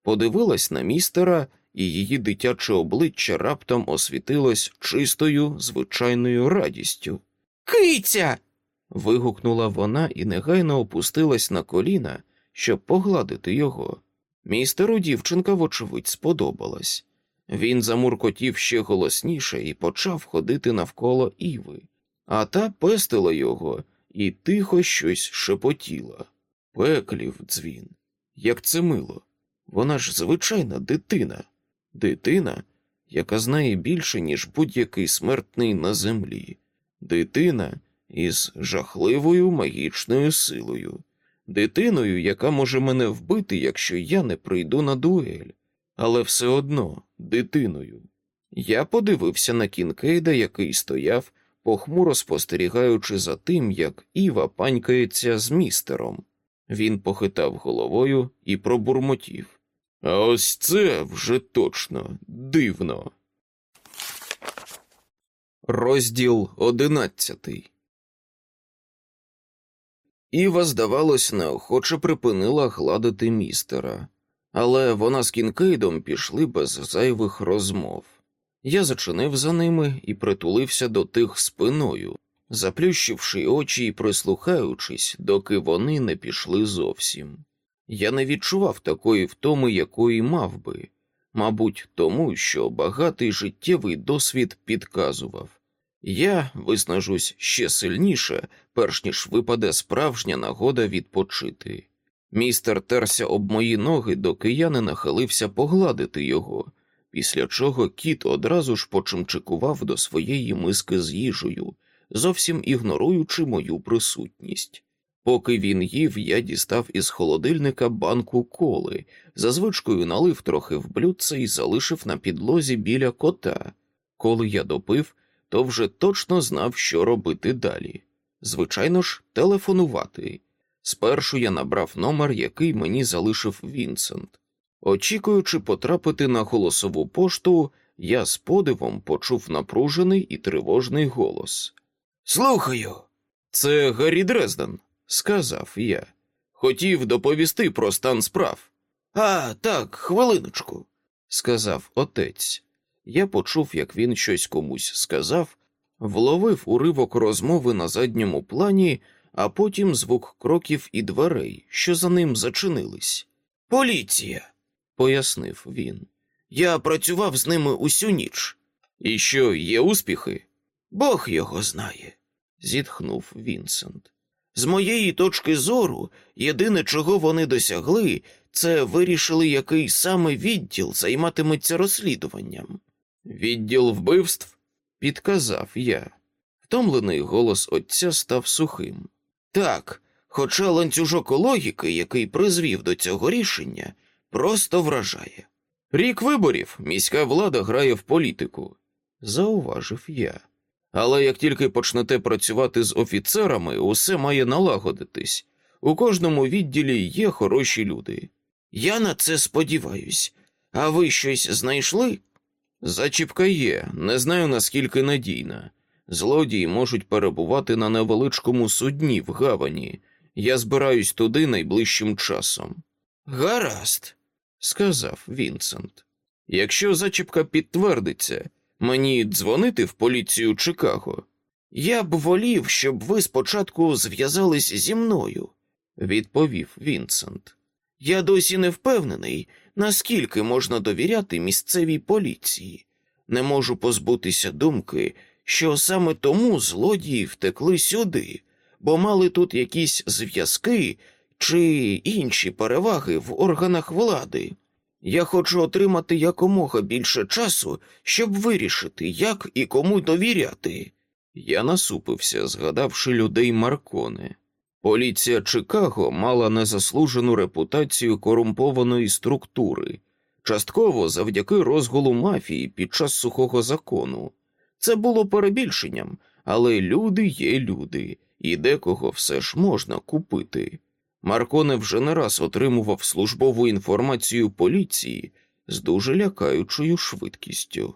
подивилась на містера, і її дитяче обличчя раптом освітилось чистою, звичайною радістю. Киця. Вигукнула вона і негайно опустилась на коліна, щоб погладити його. Містеру дівчинка, вочевидь, сподобалась. Він замуркотів ще голосніше і почав ходити навколо Іви, а та пестила його і тихо щось шепотіла. Пеклів дзвін. Як це мило. Вона ж звичайна дитина, дитина, яка знає більше, ніж будь-який смертний на землі, дитина із жахливою магічною силою, дитиною, яка може мене вбити, якщо я не прийду на дуель, але все одно дитиною. Я подивився на Кінкейда, який стояв, похмуро спостерігаючи за тим, як Іва панькається з містером. Він похитав головою і пробурмотів. А ось це вже точно дивно. Розділ одинадцятий. Іва, здавалось, неохоче припинила гладити містера, але вона з кінкейдом пішли без зайвих розмов. Я зачинив за ними і притулився до тих спиною, заплющивши очі і прислухаючись, доки вони не пішли зовсім. Я не відчував такої втоми, якої мав би, мабуть, тому що багатий життєвий досвід підказував. Я виснажусь ще сильніше, перш ніж випаде справжня нагода відпочити. Містер терся об мої ноги, доки я не нахилився погладити його, після чого кіт одразу ж почимчикував до своєї миски з їжею, зовсім ігноруючи мою присутність. Поки він їв, я дістав із холодильника банку коли, за звичкою налив трохи в блюдце і залишив на підлозі біля кота. Коли я допив, то вже точно знав, що робити далі. Звичайно ж, телефонувати. Спершу я набрав номер, який мені залишив Вінсент. Очікуючи потрапити на голосову пошту, я з подивом почув напружений і тривожний голос. Слухаю, це Гаррі Дрезден, сказав я. Хотів доповісти про стан справ. А, так, хвилиночку, сказав отець. Я почув, як він щось комусь сказав, вловив уривок розмови на задньому плані, а потім звук кроків і дверей, що за ним зачинились. Поліція, пояснив він. Я працював з ними усю ніч. І що, є успіхи? Бог його знає, зітхнув Вінсент. З моєї точки зору, єдине, чого вони досягли, це вирішили, який саме відділ займатиметься розслідуванням. Відділ вбивств? підказав я. Втомлений голос отця став сухим. Так, хоча ланцюжок логіки, який призвів до цього рішення, просто вражає. Рік виборів міська влада грає в політику, зауважив я. Але як тільки почнете працювати з офіцерами, усе має налагодитись. У кожному відділі є хороші люди. Я на це сподіваюсь. А ви щось знайшли? Зачіпка є, не знаю наскільки надійна. Злодії можуть перебувати на невеличкому судні в гавані. Я збираюсь туди найближчим часом. Гаразд, сказав Вінсент. Якщо зачіпка підтвердиться, мені дзвонити в поліцію Чикаго. Я б волів, щоб ви спочатку зв'язались зі мною, відповів Вінсент. Я досі не впевнений, наскільки можна довіряти місцевій поліції. Не можу позбутися думки, що саме тому злодії втекли сюди, бо мали тут якісь зв'язки чи інші переваги в органах влади. Я хочу отримати якомога більше часу, щоб вирішити, як і кому довіряти. Я насупився, згадавши людей Маркони. Поліція Чикаго мала незаслужену репутацію корумпованої структури, частково завдяки розгулу мафії під час сухого закону. Це було перебільшенням, але люди є люди, і декого все ж можна купити. Марконе вже не раз отримував службову інформацію поліції з дуже лякаючою швидкістю.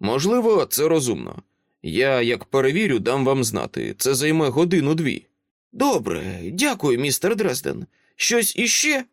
Можливо, це розумно. Я, як перевірю, дам вам знати. Це займе годину-дві. Добре, дякую, містер Дрезден. Щось іще?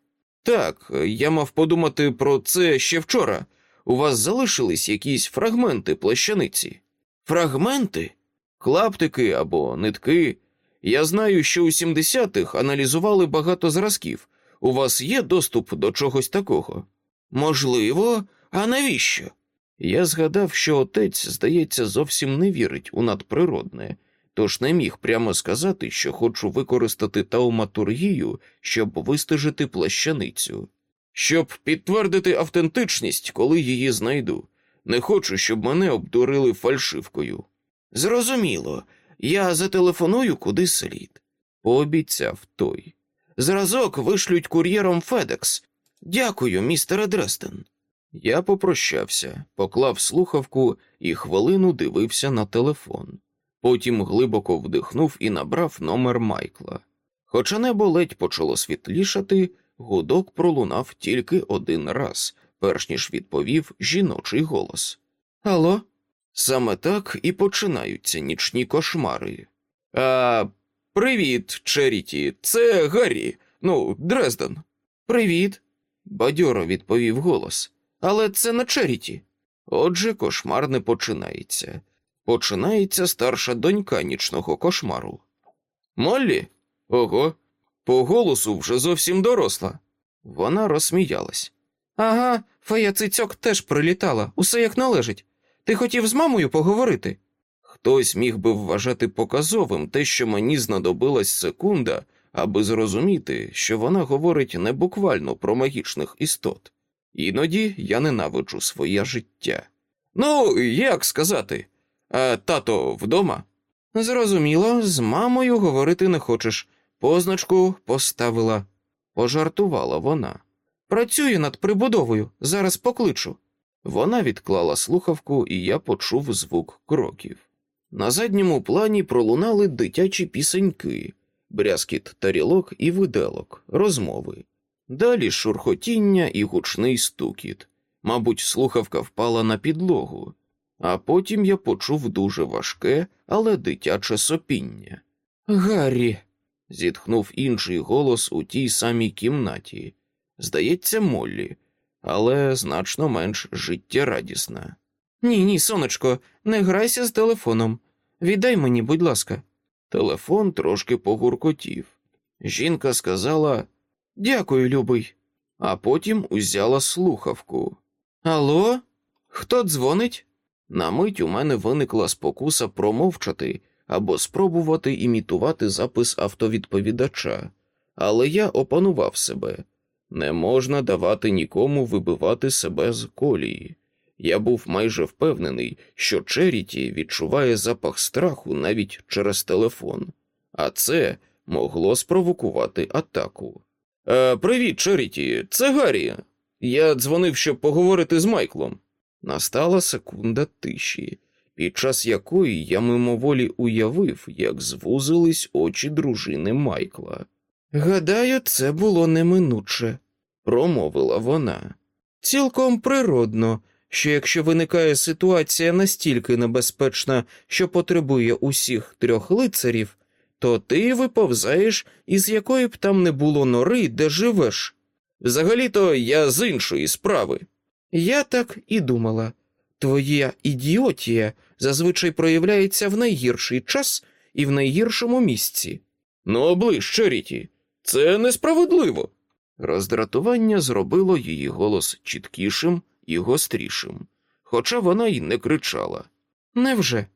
Так, я мав подумати про це ще вчора. У вас залишились якісь фрагменти плащаниці? Фрагменти? Клаптики або нитки. Я знаю, що у 70-х аналізували багато зразків. У вас є доступ до чогось такого? Можливо, а навіщо? Я згадав, що отець, здається, зовсім не вірить у надприродне, тож не міг прямо сказати, що хочу використати тауматургію, щоб вистежити плащаницю. Щоб підтвердити автентичність, коли її знайду. Не хочу, щоб мене обдурили фальшивкою. Зрозуміло, я зателефоную куди слід, пообіцяв той. Зразок вишлють кур'єром Федекс. Дякую, містере Дрестен. Я попрощався, поклав слухавку і хвилину дивився на телефон. Потім глибоко вдихнув і набрав номер Майкла. Хоча небо ледь почало світлішати, гудок пролунав тільки один раз, перш ніж відповів жіночий голос. Алло? Саме так і починаються нічні кошмари. А, Привіт, Черіті, це Гаррі, ну, Дрезден. Привіт, бадьоро відповів голос. Але це на Черіті. Отже, кошмар не починається. Починається старша донька нічного кошмару. Моллі? Ого, по голосу вже зовсім доросла. Вона розсміялась. Ага, фея цицьок теж прилітала, усе як належить. Ти хотів з мамою поговорити? Хтось міг би вважати показовим те, що мені знадобилась секунда, аби зрозуміти, що вона говорить не буквально про магічних істот. Іноді я ненавиджу своє життя. Ну, як сказати, а тато вдома? Зрозуміло, з мамою говорити не хочеш. Позначку поставила. Пожартувала вона. Працює над прибудовою, зараз покличу. Вона відклала слухавку, і я почув звук кроків. На задньому плані пролунали дитячі пісеньки, брязкіт тарілок і виделок, розмови. Далі шурхотіння і гучний стукіт. Мабуть, слухавка впала на підлогу, а потім я почув дуже важке, але дитяче сопіння. Гаррі, зітхнув інший голос у тій самій кімнаті. Здається, Моллі, але значно менш життєрадісна. Ні, ні, сонечко, не грайся з телефоном. Віддай мені, будь ласка. Телефон трошки погуркотів. Жінка сказала Дякую, любий, а потім узяла слухавку. Алло? Хто дзвонить? На мить у мене виникла спокуса промовчати або спробувати імітувати запис автовідповідача, але я опанував себе. Не можна давати нікому вибивати себе з колії. Я був майже впевнений, що Черіті відчуває запах страху навіть через телефон, а це могло спровокувати атаку. «Е, Привіт, Черіті, це Гаррі. Я дзвонив, щоб поговорити з Майклом. Настала секунда тиші, під час якої я мимоволі уявив, як звузились очі дружини Майкла. Гадаю, це було неминуче, промовила вона. Цілком природно, що якщо виникає ситуація настільки небезпечна, що потребує усіх трьох лицарів, то ти виповзаєш, із якої б там не було нори, де живеш. Взагалі-то я з іншої справи. Я так і думала. Твоя ідіотія зазвичай проявляється в найгірший час і в найгіршому місці. Ну, оближ, Черіті, це несправедливо. Роздратування зробило її голос чіткішим і гострішим, хоча вона й не кричала. Невже?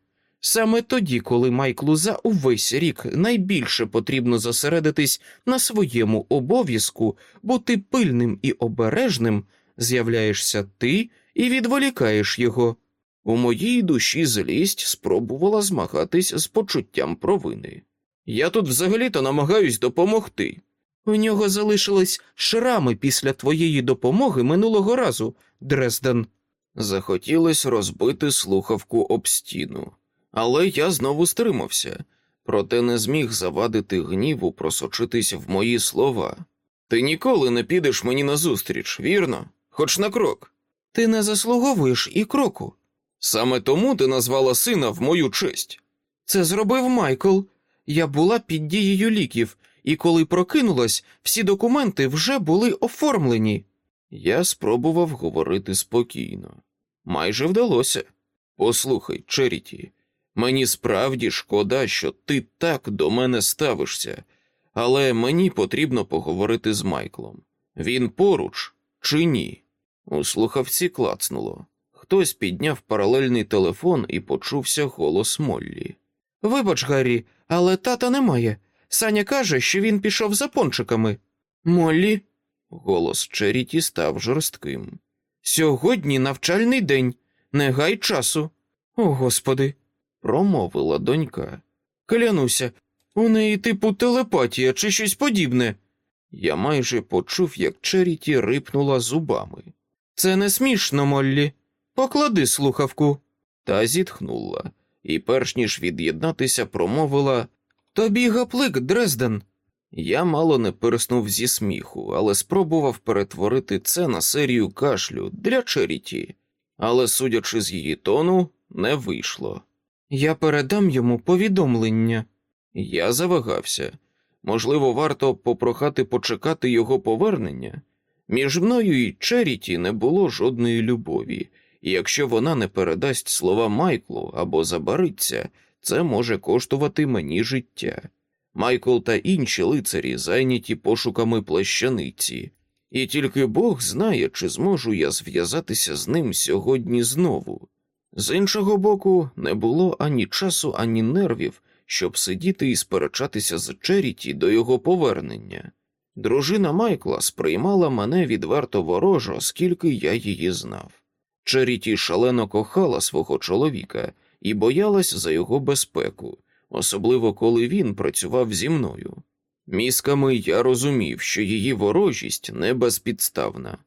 Саме тоді, коли Майклу за увесь рік найбільше потрібно зосередитись на своєму обов'язку, бути пильним і обережним, з'являєшся ти і відволікаєш його. У моїй душі злість спробувала змагатись з почуттям провини. Я тут взагалі-то намагаюсь допомогти. У нього залишились шрами після твоєї допомоги минулого разу, Дрезден. Захотілось розбити слухавку об стіну, але я знову стримався, проте не зміг завадити гніву просочитись в мої слова. Ти ніколи не підеш мені назустріч, вірно? Хоч на крок. Ти не заслуговуєш і кроку. Саме тому ти назвала сина в мою честь. Це зробив Майкл. Я була під дією ліків, і коли прокинулась, всі документи вже були оформлені. Я спробував говорити спокійно. Майже вдалося. Послухай, Черіті, мені справді шкода, що ти так до мене ставишся, але мені потрібно поговорити з Майклом. Він поруч чи ні? У слухавці клацнуло. Хтось підняв паралельний телефон і почувся голос Моллі. Вибач, Гаррі, але тата немає. Саня каже, що він пішов за пончиками. Моллі. Голос Черіті став жорстким. Сьогодні навчальний день, не гай часу. О, господи, промовила донька. Клянуся, у неї типу телепатія чи щось подібне. Я майже почув, як Черіті рипнула зубами. Це не смішно, Моллі. Поклади слухавку. Та зітхнула, і, перш ніж від'єднатися, промовила Тобі гаплик, Дрезден. Я мало не переснув зі сміху, але спробував перетворити це на серію кашлю для Черіті, але, судячи з її тону, не вийшло. Я передам йому повідомлення. Я завагався. Можливо, варто попрохати почекати його повернення. Між мною і Черіті не було жодної любові, і якщо вона не передасть слова Майклу або забариться, це може коштувати мені життя. Майкл та інші лицарі зайняті пошуками плащаниці, і тільки Бог знає, чи зможу я зв'язатися з ним сьогодні знову. З іншого боку, не було ані часу, ані нервів, щоб сидіти і сперечатися з Черіті до його повернення. Дружина Майкла сприймала мене відверто ворожо, скільки я її знав. Черіті шалено кохала свого чоловіка і боялась за його безпеку, особливо коли він працював зі мною. Мізками я розумів, що її ворожість не безпідставна.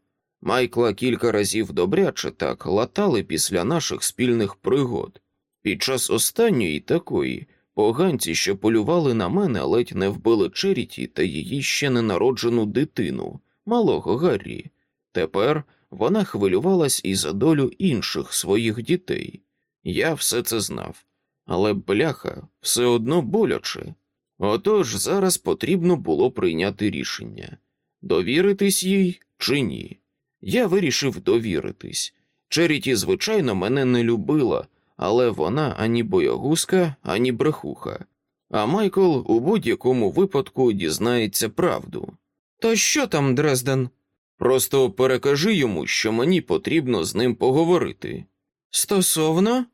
Майкла кілька разів добряче так латали після наших спільних пригод. Під час останньої такої поганці, що полювали на мене, ледь не вбили Черіті та її ще ненароджену дитину, малого Гаррі. Тепер вона хвилювалась і за долю інших своїх дітей. Я все це знав, але бляха все одно боляче. Отож зараз потрібно було прийняти рішення довіритись їй чи ні. Я вирішив довіритись. Черіті, звичайно, мене не любила, але вона ані боягузка, ані брехуха. А Майкл у будь-якому випадку дізнається правду. То що там, Дрезден? Просто перекажи йому, що мені потрібно з ним поговорити. Стосовно?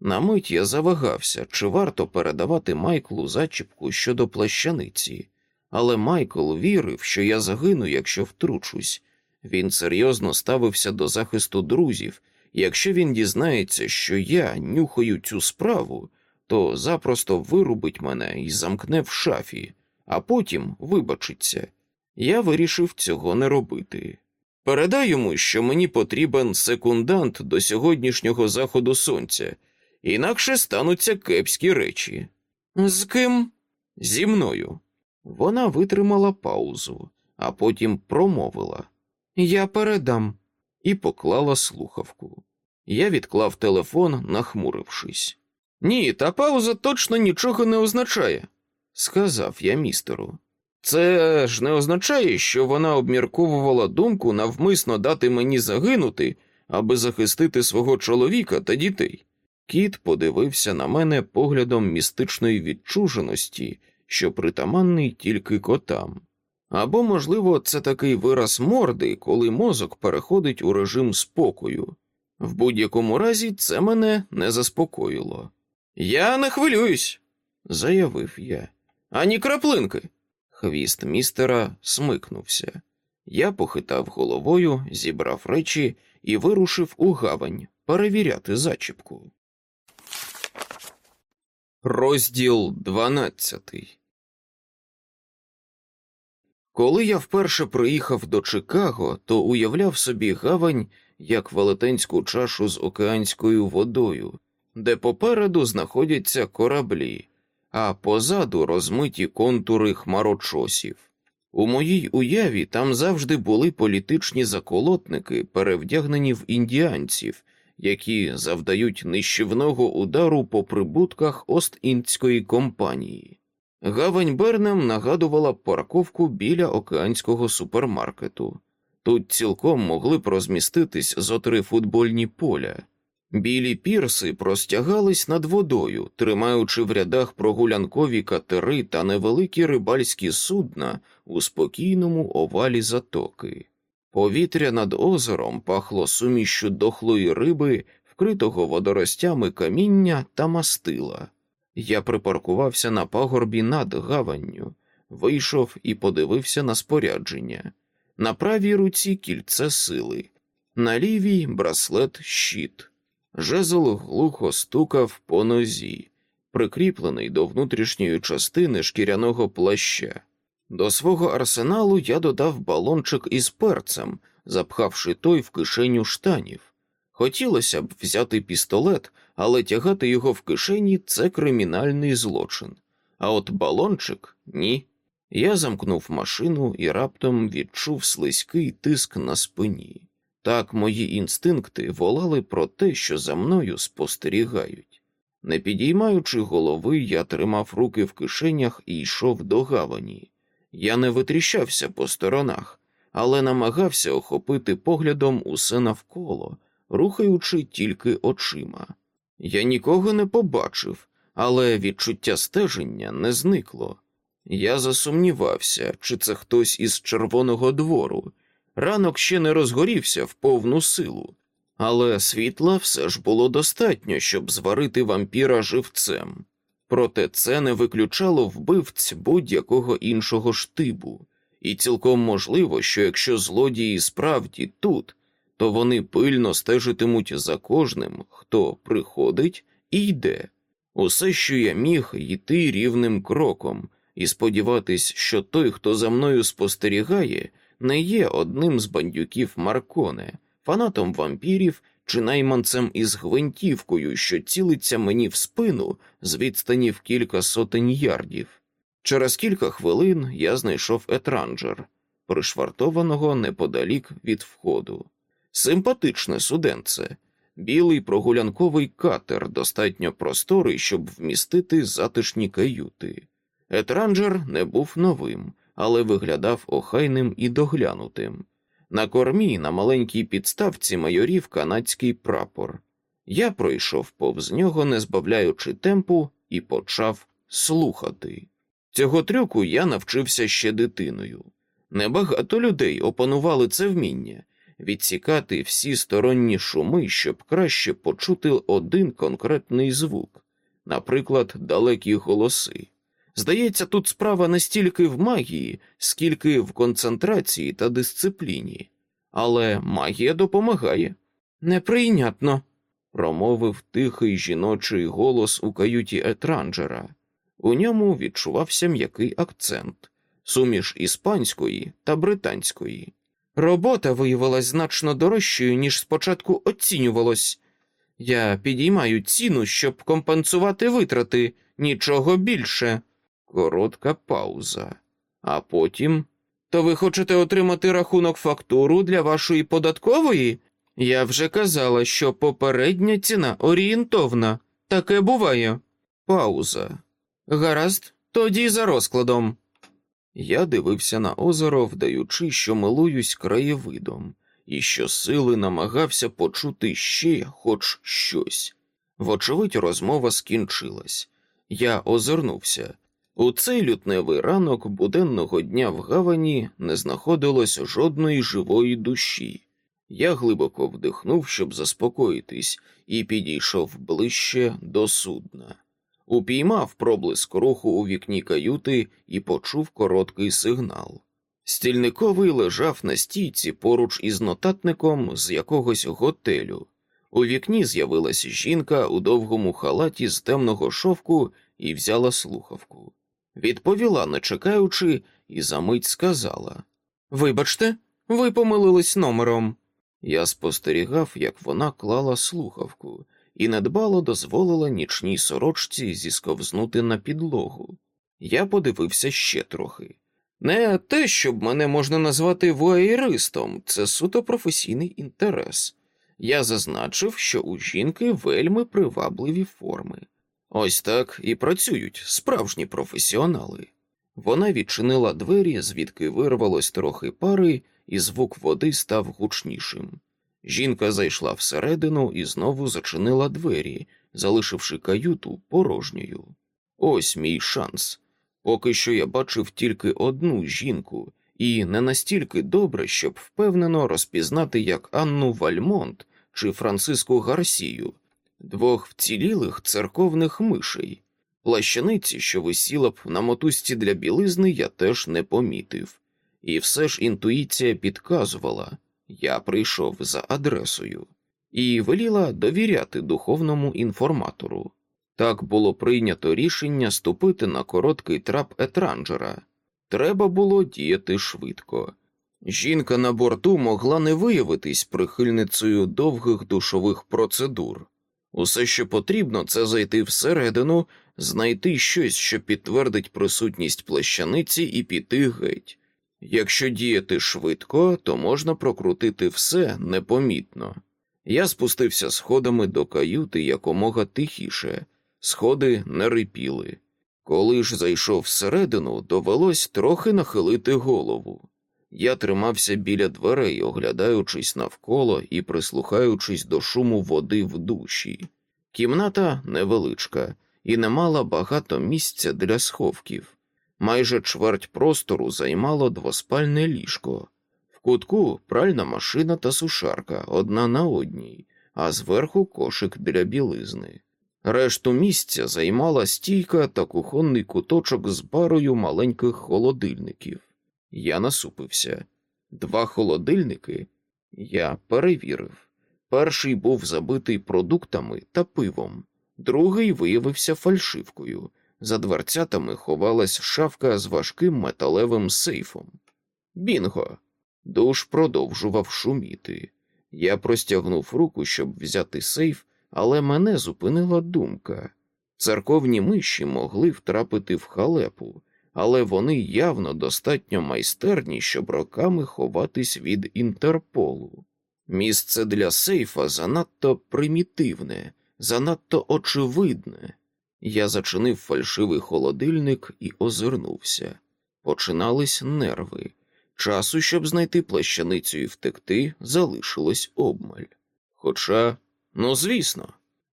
На мить я завагався, чи варто передавати Майклу зачіпку щодо плащаниці, але Майкл вірив, що я загину, якщо втручусь. Він серйозно ставився до захисту друзів, якщо він дізнається, що я нюхаю цю справу, то запросто вирубить мене і замкне в шафі, а потім вибачиться. Я вирішив цього не робити. Передай йому, що мені потрібен секундант до сьогоднішнього заходу сонця, інакше стануться кепські речі. З ким? Зі мною. Вона витримала паузу, а потім промовила Я передам. І поклала слухавку. Я відклав телефон, нахмурившись. Ні, та пауза точно нічого не означає, сказав я містеру. Це ж не означає, що вона обмірковувала думку навмисно дати мені загинути, аби захистити свого чоловіка та дітей. Кіт подивився на мене поглядом містичної відчуженості, що притаманний тільки котам. Або, можливо, це такий вираз морди, коли мозок переходить у режим спокою. В будь-якому разі це мене не заспокоїло. Я не хвилююсь, заявив я. Ані краплинки. Хвіст містера смикнувся. Я похитав головою, зібрав речі і вирушив у гавань перевіряти зачіпку. Розділ дванадцятий. Коли я вперше приїхав до Чикаго, то уявляв собі гавань як велетенську чашу з океанською водою, де попереду знаходяться кораблі, а позаду розмиті контури хмарочосів. У моїй уяві там завжди були політичні заколотники, перевдягнені в індіанців, які завдають нищівного удару по прибутках Ост-Індської компанії. Гавань Бернем нагадувала парковку біля океанського супермаркету. Тут цілком могли б розміститись зо три футбольні поля. Білі пірси простягались над водою, тримаючи в рядах прогулянкові катери та невеликі рибальські судна у спокійному овалі затоки. Повітря над озером пахло сумішю дохлої риби, вкритого водоростями каміння та мастила. Я припаркувався на пагорбі над гаванню, вийшов і подивився на спорядження. На правій руці кільце сили, на лівій браслет щит. Жезл глухо стукав по нозі, прикріплений до внутрішньої частини шкіряного плаща. До свого арсеналу я додав балончик із перцем, запхавши той в кишеню штанів. Хотілося б взяти пістолет, але тягати його в кишені це кримінальний злочин. А от балончик ні. Я замкнув машину і раптом відчув слизький тиск на спині. Так мої інстинкти волали про те, що за мною спостерігають. Не підіймаючи голови, я тримав руки в кишенях і йшов до гавані. Я не витріщався по сторонах, але намагався охопити поглядом усе навколо, рухаючи тільки очима. Я нікого не побачив, але відчуття стеження не зникло. Я засумнівався, чи це хтось із Червоного двору. Ранок ще не розгорівся в повну силу, але світла все ж було достатньо, щоб зварити вампіра живцем. Проте це не виключало вбивць будь-якого іншого штибу, і цілком можливо, що якщо злодії справді тут, то вони пильно стежитимуть за кожним, хто приходить і йде. Усе, що я міг йти рівним кроком, і сподіватись, що той, хто за мною спостерігає, не є одним з бандюків Марконе, фанатом вампірів чи найманцем із гвинтівкою, що цілиться мені в спину з відстані в кілька сотень ярдів. Через кілька хвилин я знайшов етранджер, пришвартованого неподалік від входу. Симпатичне суденце, білий прогулянковий катер, достатньо просторий, щоб вмістити затишні каюти. Етранджер не був новим, але виглядав охайним і доглянутим. На кормі на маленькій підставці майорів канадський прапор. Я пройшов повз нього, не збавляючи темпу, і почав слухати. Цього трюку я навчився ще дитиною. Небагато людей опанували це вміння відсікати всі сторонні шуми, щоб краще почути один конкретний звук, наприклад, далекі голоси. Здається, тут справа не стільки в магії, скільки в концентрації та дисципліні, але магія допомагає. Неприйнятно, промовив тихий жіночий голос у каюті Етранджера. У ньому відчувався м'який акцент, суміш іспанської та британської. Робота виявилась значно дорожчою, ніж спочатку оцінювалось. Я підіймаю ціну, щоб компенсувати витрати, нічого більше. Коротка пауза. А потім. То ви хочете отримати рахунок фактуру для вашої податкової? Я вже казала, що попередня ціна орієнтовна. Таке буває. Пауза. Гаразд, тоді за розкладом. Я дивився на озеро, вдаючи, що милуюсь краєвидом, і що сили намагався почути ще хоч щось. Вочевидь, розмова скінчилась. Я озирнувся. У цей лютневий ранок буденного дня в гавані не знаходилось жодної живої душі. Я глибоко вдихнув, щоб заспокоїтись, і підійшов ближче до судна. Упіймав проблиск руху у вікні каюти і почув короткий сигнал. Стільниковий лежав на стійці поруч із нотатником з якогось готелю. У вікні з'явилася жінка у довгому халаті з темного шовку і взяла слухавку. Відповіла, не чекаючи, і за мить сказала Вибачте, ви помилились номером. Я спостерігав, як вона клала слухавку, і недбало дозволила нічній сорочці зісковзнути на підлогу. Я подивився ще трохи. Не те, щоб мене можна назвати воєристом, це суто професійний інтерес. Я зазначив, що у жінки вельми привабливі форми. Ось так і працюють справжні професіонали. Вона відчинила двері, звідки вирвалось трохи пари, і звук води став гучнішим. Жінка зайшла всередину і знову зачинила двері, залишивши каюту порожньою. Ось мій шанс. Поки що я бачив тільки одну жінку, і не настільки добре, щоб впевнено розпізнати як Анну Вальмонт чи Франциску Гарсію, двох вцілілих церковних мишей. Плащаниці, що висіла б на мотузці для білизни, я теж не помітив, і все ж інтуїція підказувала я прийшов за адресою і веліла довіряти духовному інформатору. Так було прийнято рішення ступити на короткий трап етранджера. Треба було діяти швидко. Жінка на борту могла не виявитись прихильницею довгих душових процедур. Усе, що потрібно, це зайти всередину, знайти щось, що підтвердить присутність плащаниці, і піти геть. Якщо діяти швидко, то можна прокрутити все непомітно. Я спустився сходами до каюти якомога тихіше, сходи не рипіли. Коли ж зайшов всередину, довелось трохи нахилити голову. Я тримався біля дверей, оглядаючись навколо і прислухаючись до шуму води в душі. Кімната невеличка і не мала багато місця для сховків. Майже чверть простору займало двоспальне ліжко. В кутку пральна машина та сушарка одна на одній, а зверху кошик для білизни. Решту місця займала стійка та кухонний куточок з парою маленьких холодильників. Я насупився. Два холодильники я перевірив. Перший був забитий продуктами та пивом, другий виявився фальшивкою. За дверцятами ховалась шафка з важким металевим сейфом. Бінго! Душ продовжував шуміти. Я простягнув руку, щоб взяти сейф, але мене зупинила думка. Церковні миші могли втрапити в халепу, але вони явно достатньо майстерні, щоб роками ховатись від Інтерполу. Місце для сейфа занадто примітивне, занадто очевидне. Я зачинив фальшивий холодильник і озирнувся. Починались нерви. Часу, щоб знайти плащаницю і втекти, залишилось обмаль. Хоча, ну звісно,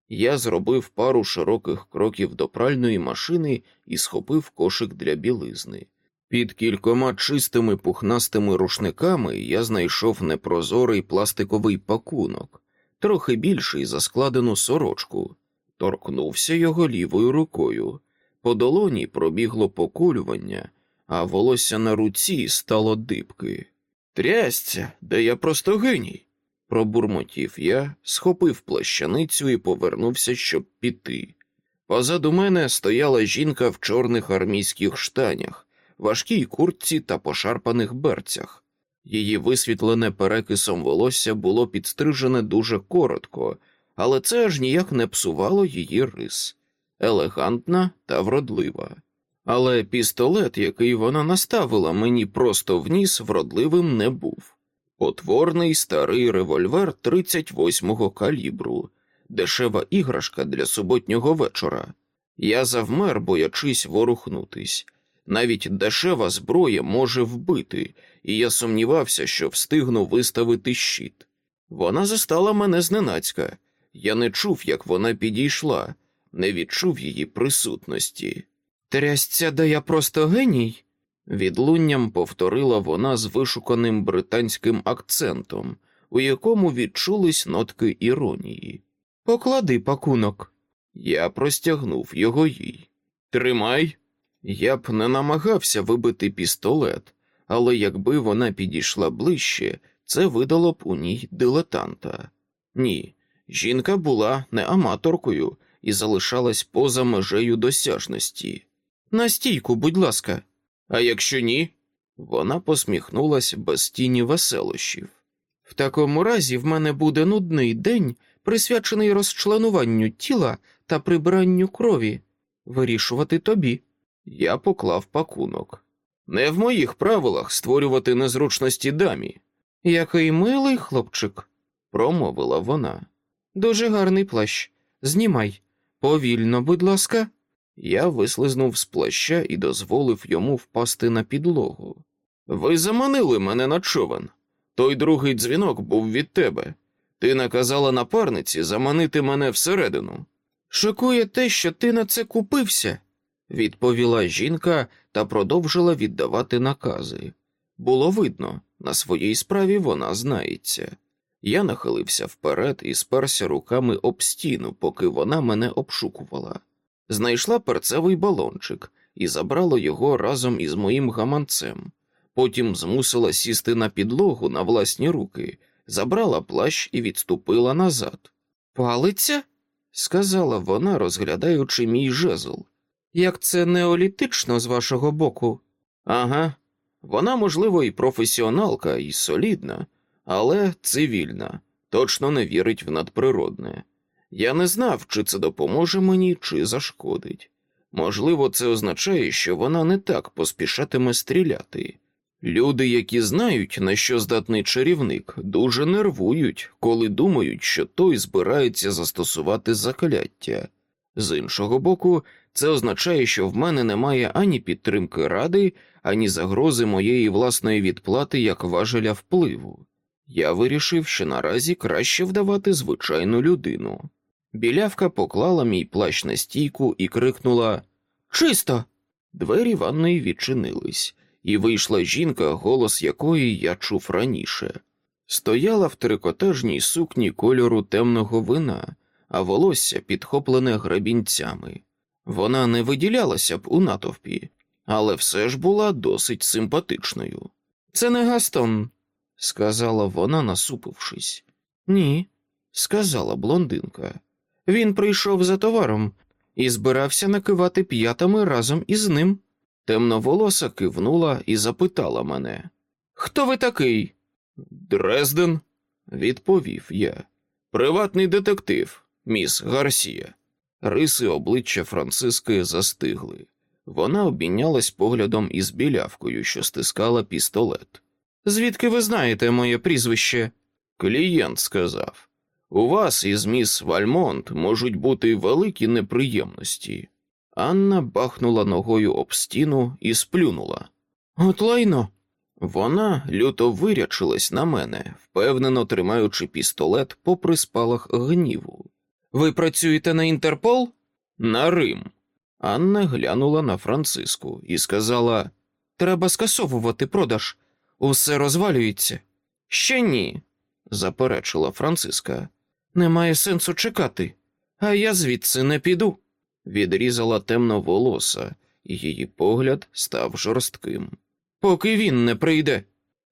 я зробив пару широких кроків до пральної машини і схопив кошик для білизни. Під кількома чистими пухнастими рушниками я знайшов непрозорий пластиковий пакунок, трохи більший за складену сорочку, торкнувся його лівою рукою. По долоні пробігло поколювання, а волосся на руці стало дибки. Трясця, де я просто геній. Пробурмотів я, схопив плащаницю і повернувся, щоб піти. Позаду мене стояла жінка в чорних армійських штанях, важкій куртці та пошарпаних берцях. Її висвітлене перекисом волосся було підстрижене дуже коротко, але це аж ніяк не псувало її рис, елегантна та вродлива. Але пістолет, який вона наставила мені просто в ніс, вродливим не був. Потворний старий револьвер 38-го калібру, дешева іграшка для суботнього вечора. Я завмер, боячись ворухнутись. Навіть дешева зброя може вбити, і я сумнівався, що встигну виставити щит. Вона застала мене зненацька. Я не чув, як вона підійшла, не відчув її присутності. Трясця, да я просто геній. Відлунням повторила вона з вишуканим британським акцентом, у якому відчулись нотки іронії. Поклади пакунок. Я простягнув його їй. Тримай. Я б не намагався вибити пістолет, але якби вона підійшла ближче, це видало б у ній дилетанта. Ні, жінка була не аматоркою і залишалась поза межею досяжності. На стійку, будь ласка. А якщо ні, вона посміхнулась без тіні веселощів. В такому разі в мене буде нудний день, присвячений розчленуванню тіла та прибранню крові. Вирішувати тобі. Я поклав пакунок. Не в моїх правилах створювати незручності дамі. Який милий хлопчик, промовила вона. Дуже гарний плащ. Знімай. Повільно, будь ласка. Я вислизнув з плаща і дозволив йому впасти на підлогу. Ви заманили мене на човен. Той другий дзвінок був від тебе. Ти наказала напарниці заманити мене всередину. Шокує те, що ти на це купився, відповіла жінка та продовжила віддавати накази. Було видно, на своїй справі вона знається. Я нахилився вперед і сперся руками об стіну, поки вона мене обшукувала. Знайшла перцевий балончик і забрала його разом із моїм гаманцем. Потім змусила сісти на підлогу на власні руки, забрала плащ і відступила назад. Палиця? сказала вона, розглядаючи мій жезл. Як це неолітично з вашого боку? Ага, вона, можливо, і професіоналка, і солідна, але цивільна, точно не вірить в надприродне. Я не знав, чи це допоможе мені, чи зашкодить. Можливо, це означає, що вона не так поспішатиме стріляти. Люди, які знають, на що здатний чарівник, дуже нервують, коли думають, що той збирається застосувати закляття. З іншого боку, це означає, що в мене немає ані підтримки ради, ані загрози моєї власної відплати як важеля впливу. Я вирішив, що наразі краще вдавати звичайну людину. Білявка поклала мій плащ на стійку і крикнула Чисто. Двері ванної відчинились, і вийшла жінка, голос якої я чув раніше. Стояла в трикотажній сукні кольору темного вина, а волосся підхоплене грабінцями. Вона не виділялася б у натовпі, але все ж була досить симпатичною. Це не Гастон, сказала вона, насупившись. ні. Сказала блондинка. Він прийшов за товаром і збирався накивати п'ятами разом із ним. Темноволоса кивнула і запитала мене. Хто ви такий? Дрезден, відповів я. Приватний детектив, міс Гарсія. Риси обличчя Франциски застигли. Вона обмінялась поглядом із білявкою, що стискала пістолет. Звідки ви знаєте моє прізвище? Клієнт сказав. У вас із міс Вальмонт можуть бути великі неприємності. Анна бахнула ногою об стіну і сплюнула. От лайно. Вона люто вирячилась на мене, впевнено тримаючи пістолет попри спалах гніву. Ви працюєте на Інтерпол? На Рим. Анна глянула на Франциску і сказала: Треба скасовувати продаж. Усе розвалюється. Ще ні, заперечила Франциска. Немає сенсу чекати, а я звідси не піду. Відрізала темно волоса, і її погляд став жорстким. Поки він не прийде.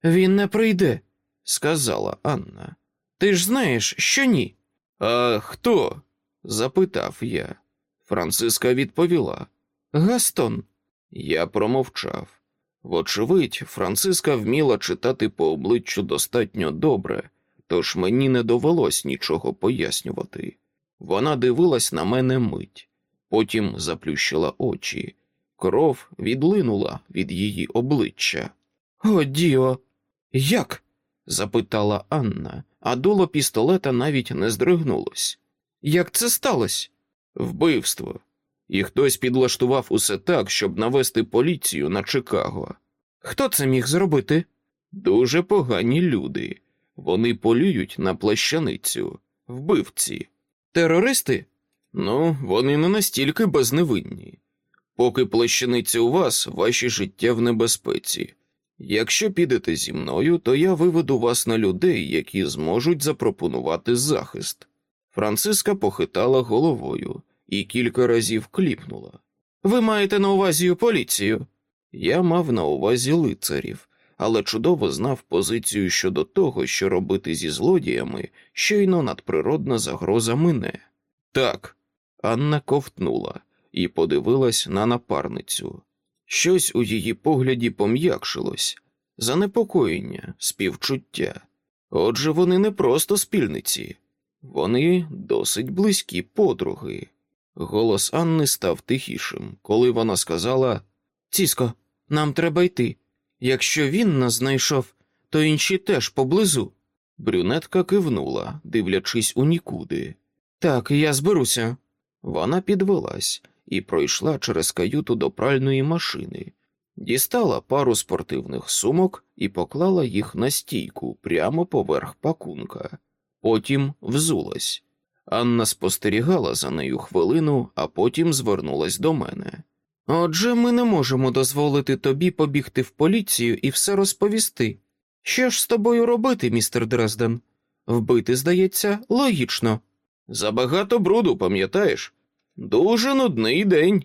Він не прийде, сказала Анна. Ти ж знаєш, що ні. А хто? запитав я. Франциска відповіла. Гастон. Я промовчав. Вочевидь, Франциска вміла читати по обличчю достатньо добре, тож мені не довелось нічого пояснювати. Вона дивилась на мене мить, потім заплющила очі. Кров відлинула від її обличчя. О, Діо, як? запитала Анна, а дуло пістолета навіть не здригнулось. Як це сталося? Вбивство. І хтось підлаштував усе так, щоб навести поліцію на Чикаго. Хто це міг зробити? Дуже погані люди. Вони полюють на плащаницю, вбивці. Терористи? Ну, вони не настільки безневинні. Поки плащаниця у вас, ваші життя в небезпеці. Якщо підете зі мною, то я виведу вас на людей, які зможуть запропонувати захист. Франциска похитала головою і кілька разів кліпнула. Ви маєте на увазі поліцію? Я мав на увазі лицарів, але чудово знав позицію щодо того, що робити зі злодіями, щойно надприродна загроза мине. Так, Анна ковтнула і подивилась на напарницю. Щось у її погляді пом'якшилось занепокоєння, співчуття. Отже, вони не просто спільниці, вони досить близькі подруги. Голос Анни став тихішим, коли вона сказала Ціско, нам треба йти. Якщо він нас знайшов, то інші теж поблизу. Брюнетка кивнула, дивлячись у нікуди. Так, я зберуся. Вона підвелась і пройшла через каюту до пральної машини, дістала пару спортивних сумок і поклала їх на стійку прямо поверх пакунка. Потім взулась. Анна спостерігала за нею хвилину, а потім звернулась до мене. Отже, ми не можемо дозволити тобі побігти в поліцію і все розповісти. Що ж з тобою робити, містер Дрезден? Вбити, здається, логічно. Забагато бруду, пам'ятаєш? Дуже нудний день,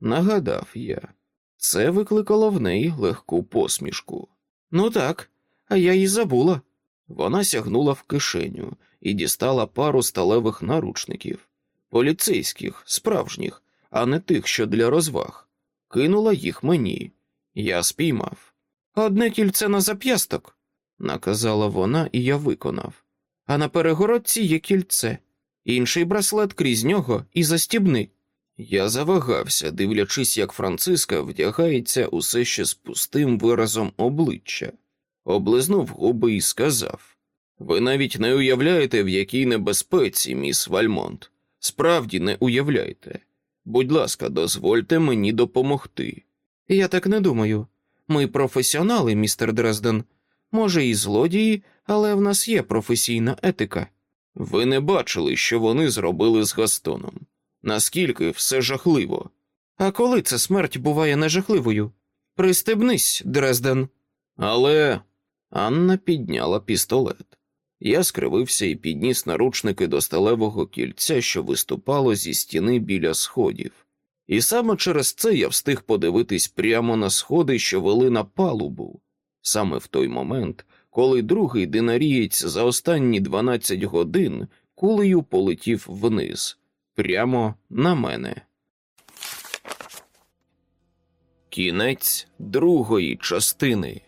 нагадав я. Це викликало в неї легку посмішку. Ну так, а я її забула. Вона сягнула в кишеню і дістала пару сталевих наручників, поліцейських, справжніх, а не тих, що для розваг. Кинула їх мені. Я спіймав. Одне кільце на зап'ясток, наказала вона, і я виконав. А на перегородці є кільце, інший браслет крізь нього і застібни. Я завагався, дивлячись, як Франциска вдягається усе ще з пустим виразом обличчя, облизнув губи і сказав: Ви навіть не уявляєте, в якій небезпеці, міс Вальмонт. Справді не уявляйте. Будь ласка, дозвольте мені допомогти. Я так не думаю. Ми професіонали, містер Дрезден. Може, і злодії, але в нас є професійна етика. Ви не бачили, що вони зробили з Гастоном. Наскільки все жахливо. А коли ця смерть буває нежахливою? Пристебнись, Дрезден. Але Анна підняла пістолет. Я скривився і підніс наручники до сталевого кільця, що виступало зі стіни біля сходів. І саме через це я встиг подивитись прямо на сходи, що вели на палубу, саме в той момент, коли другий динарієць за останні 12 годин кулею полетів вниз, прямо на мене. Кінець другої частини.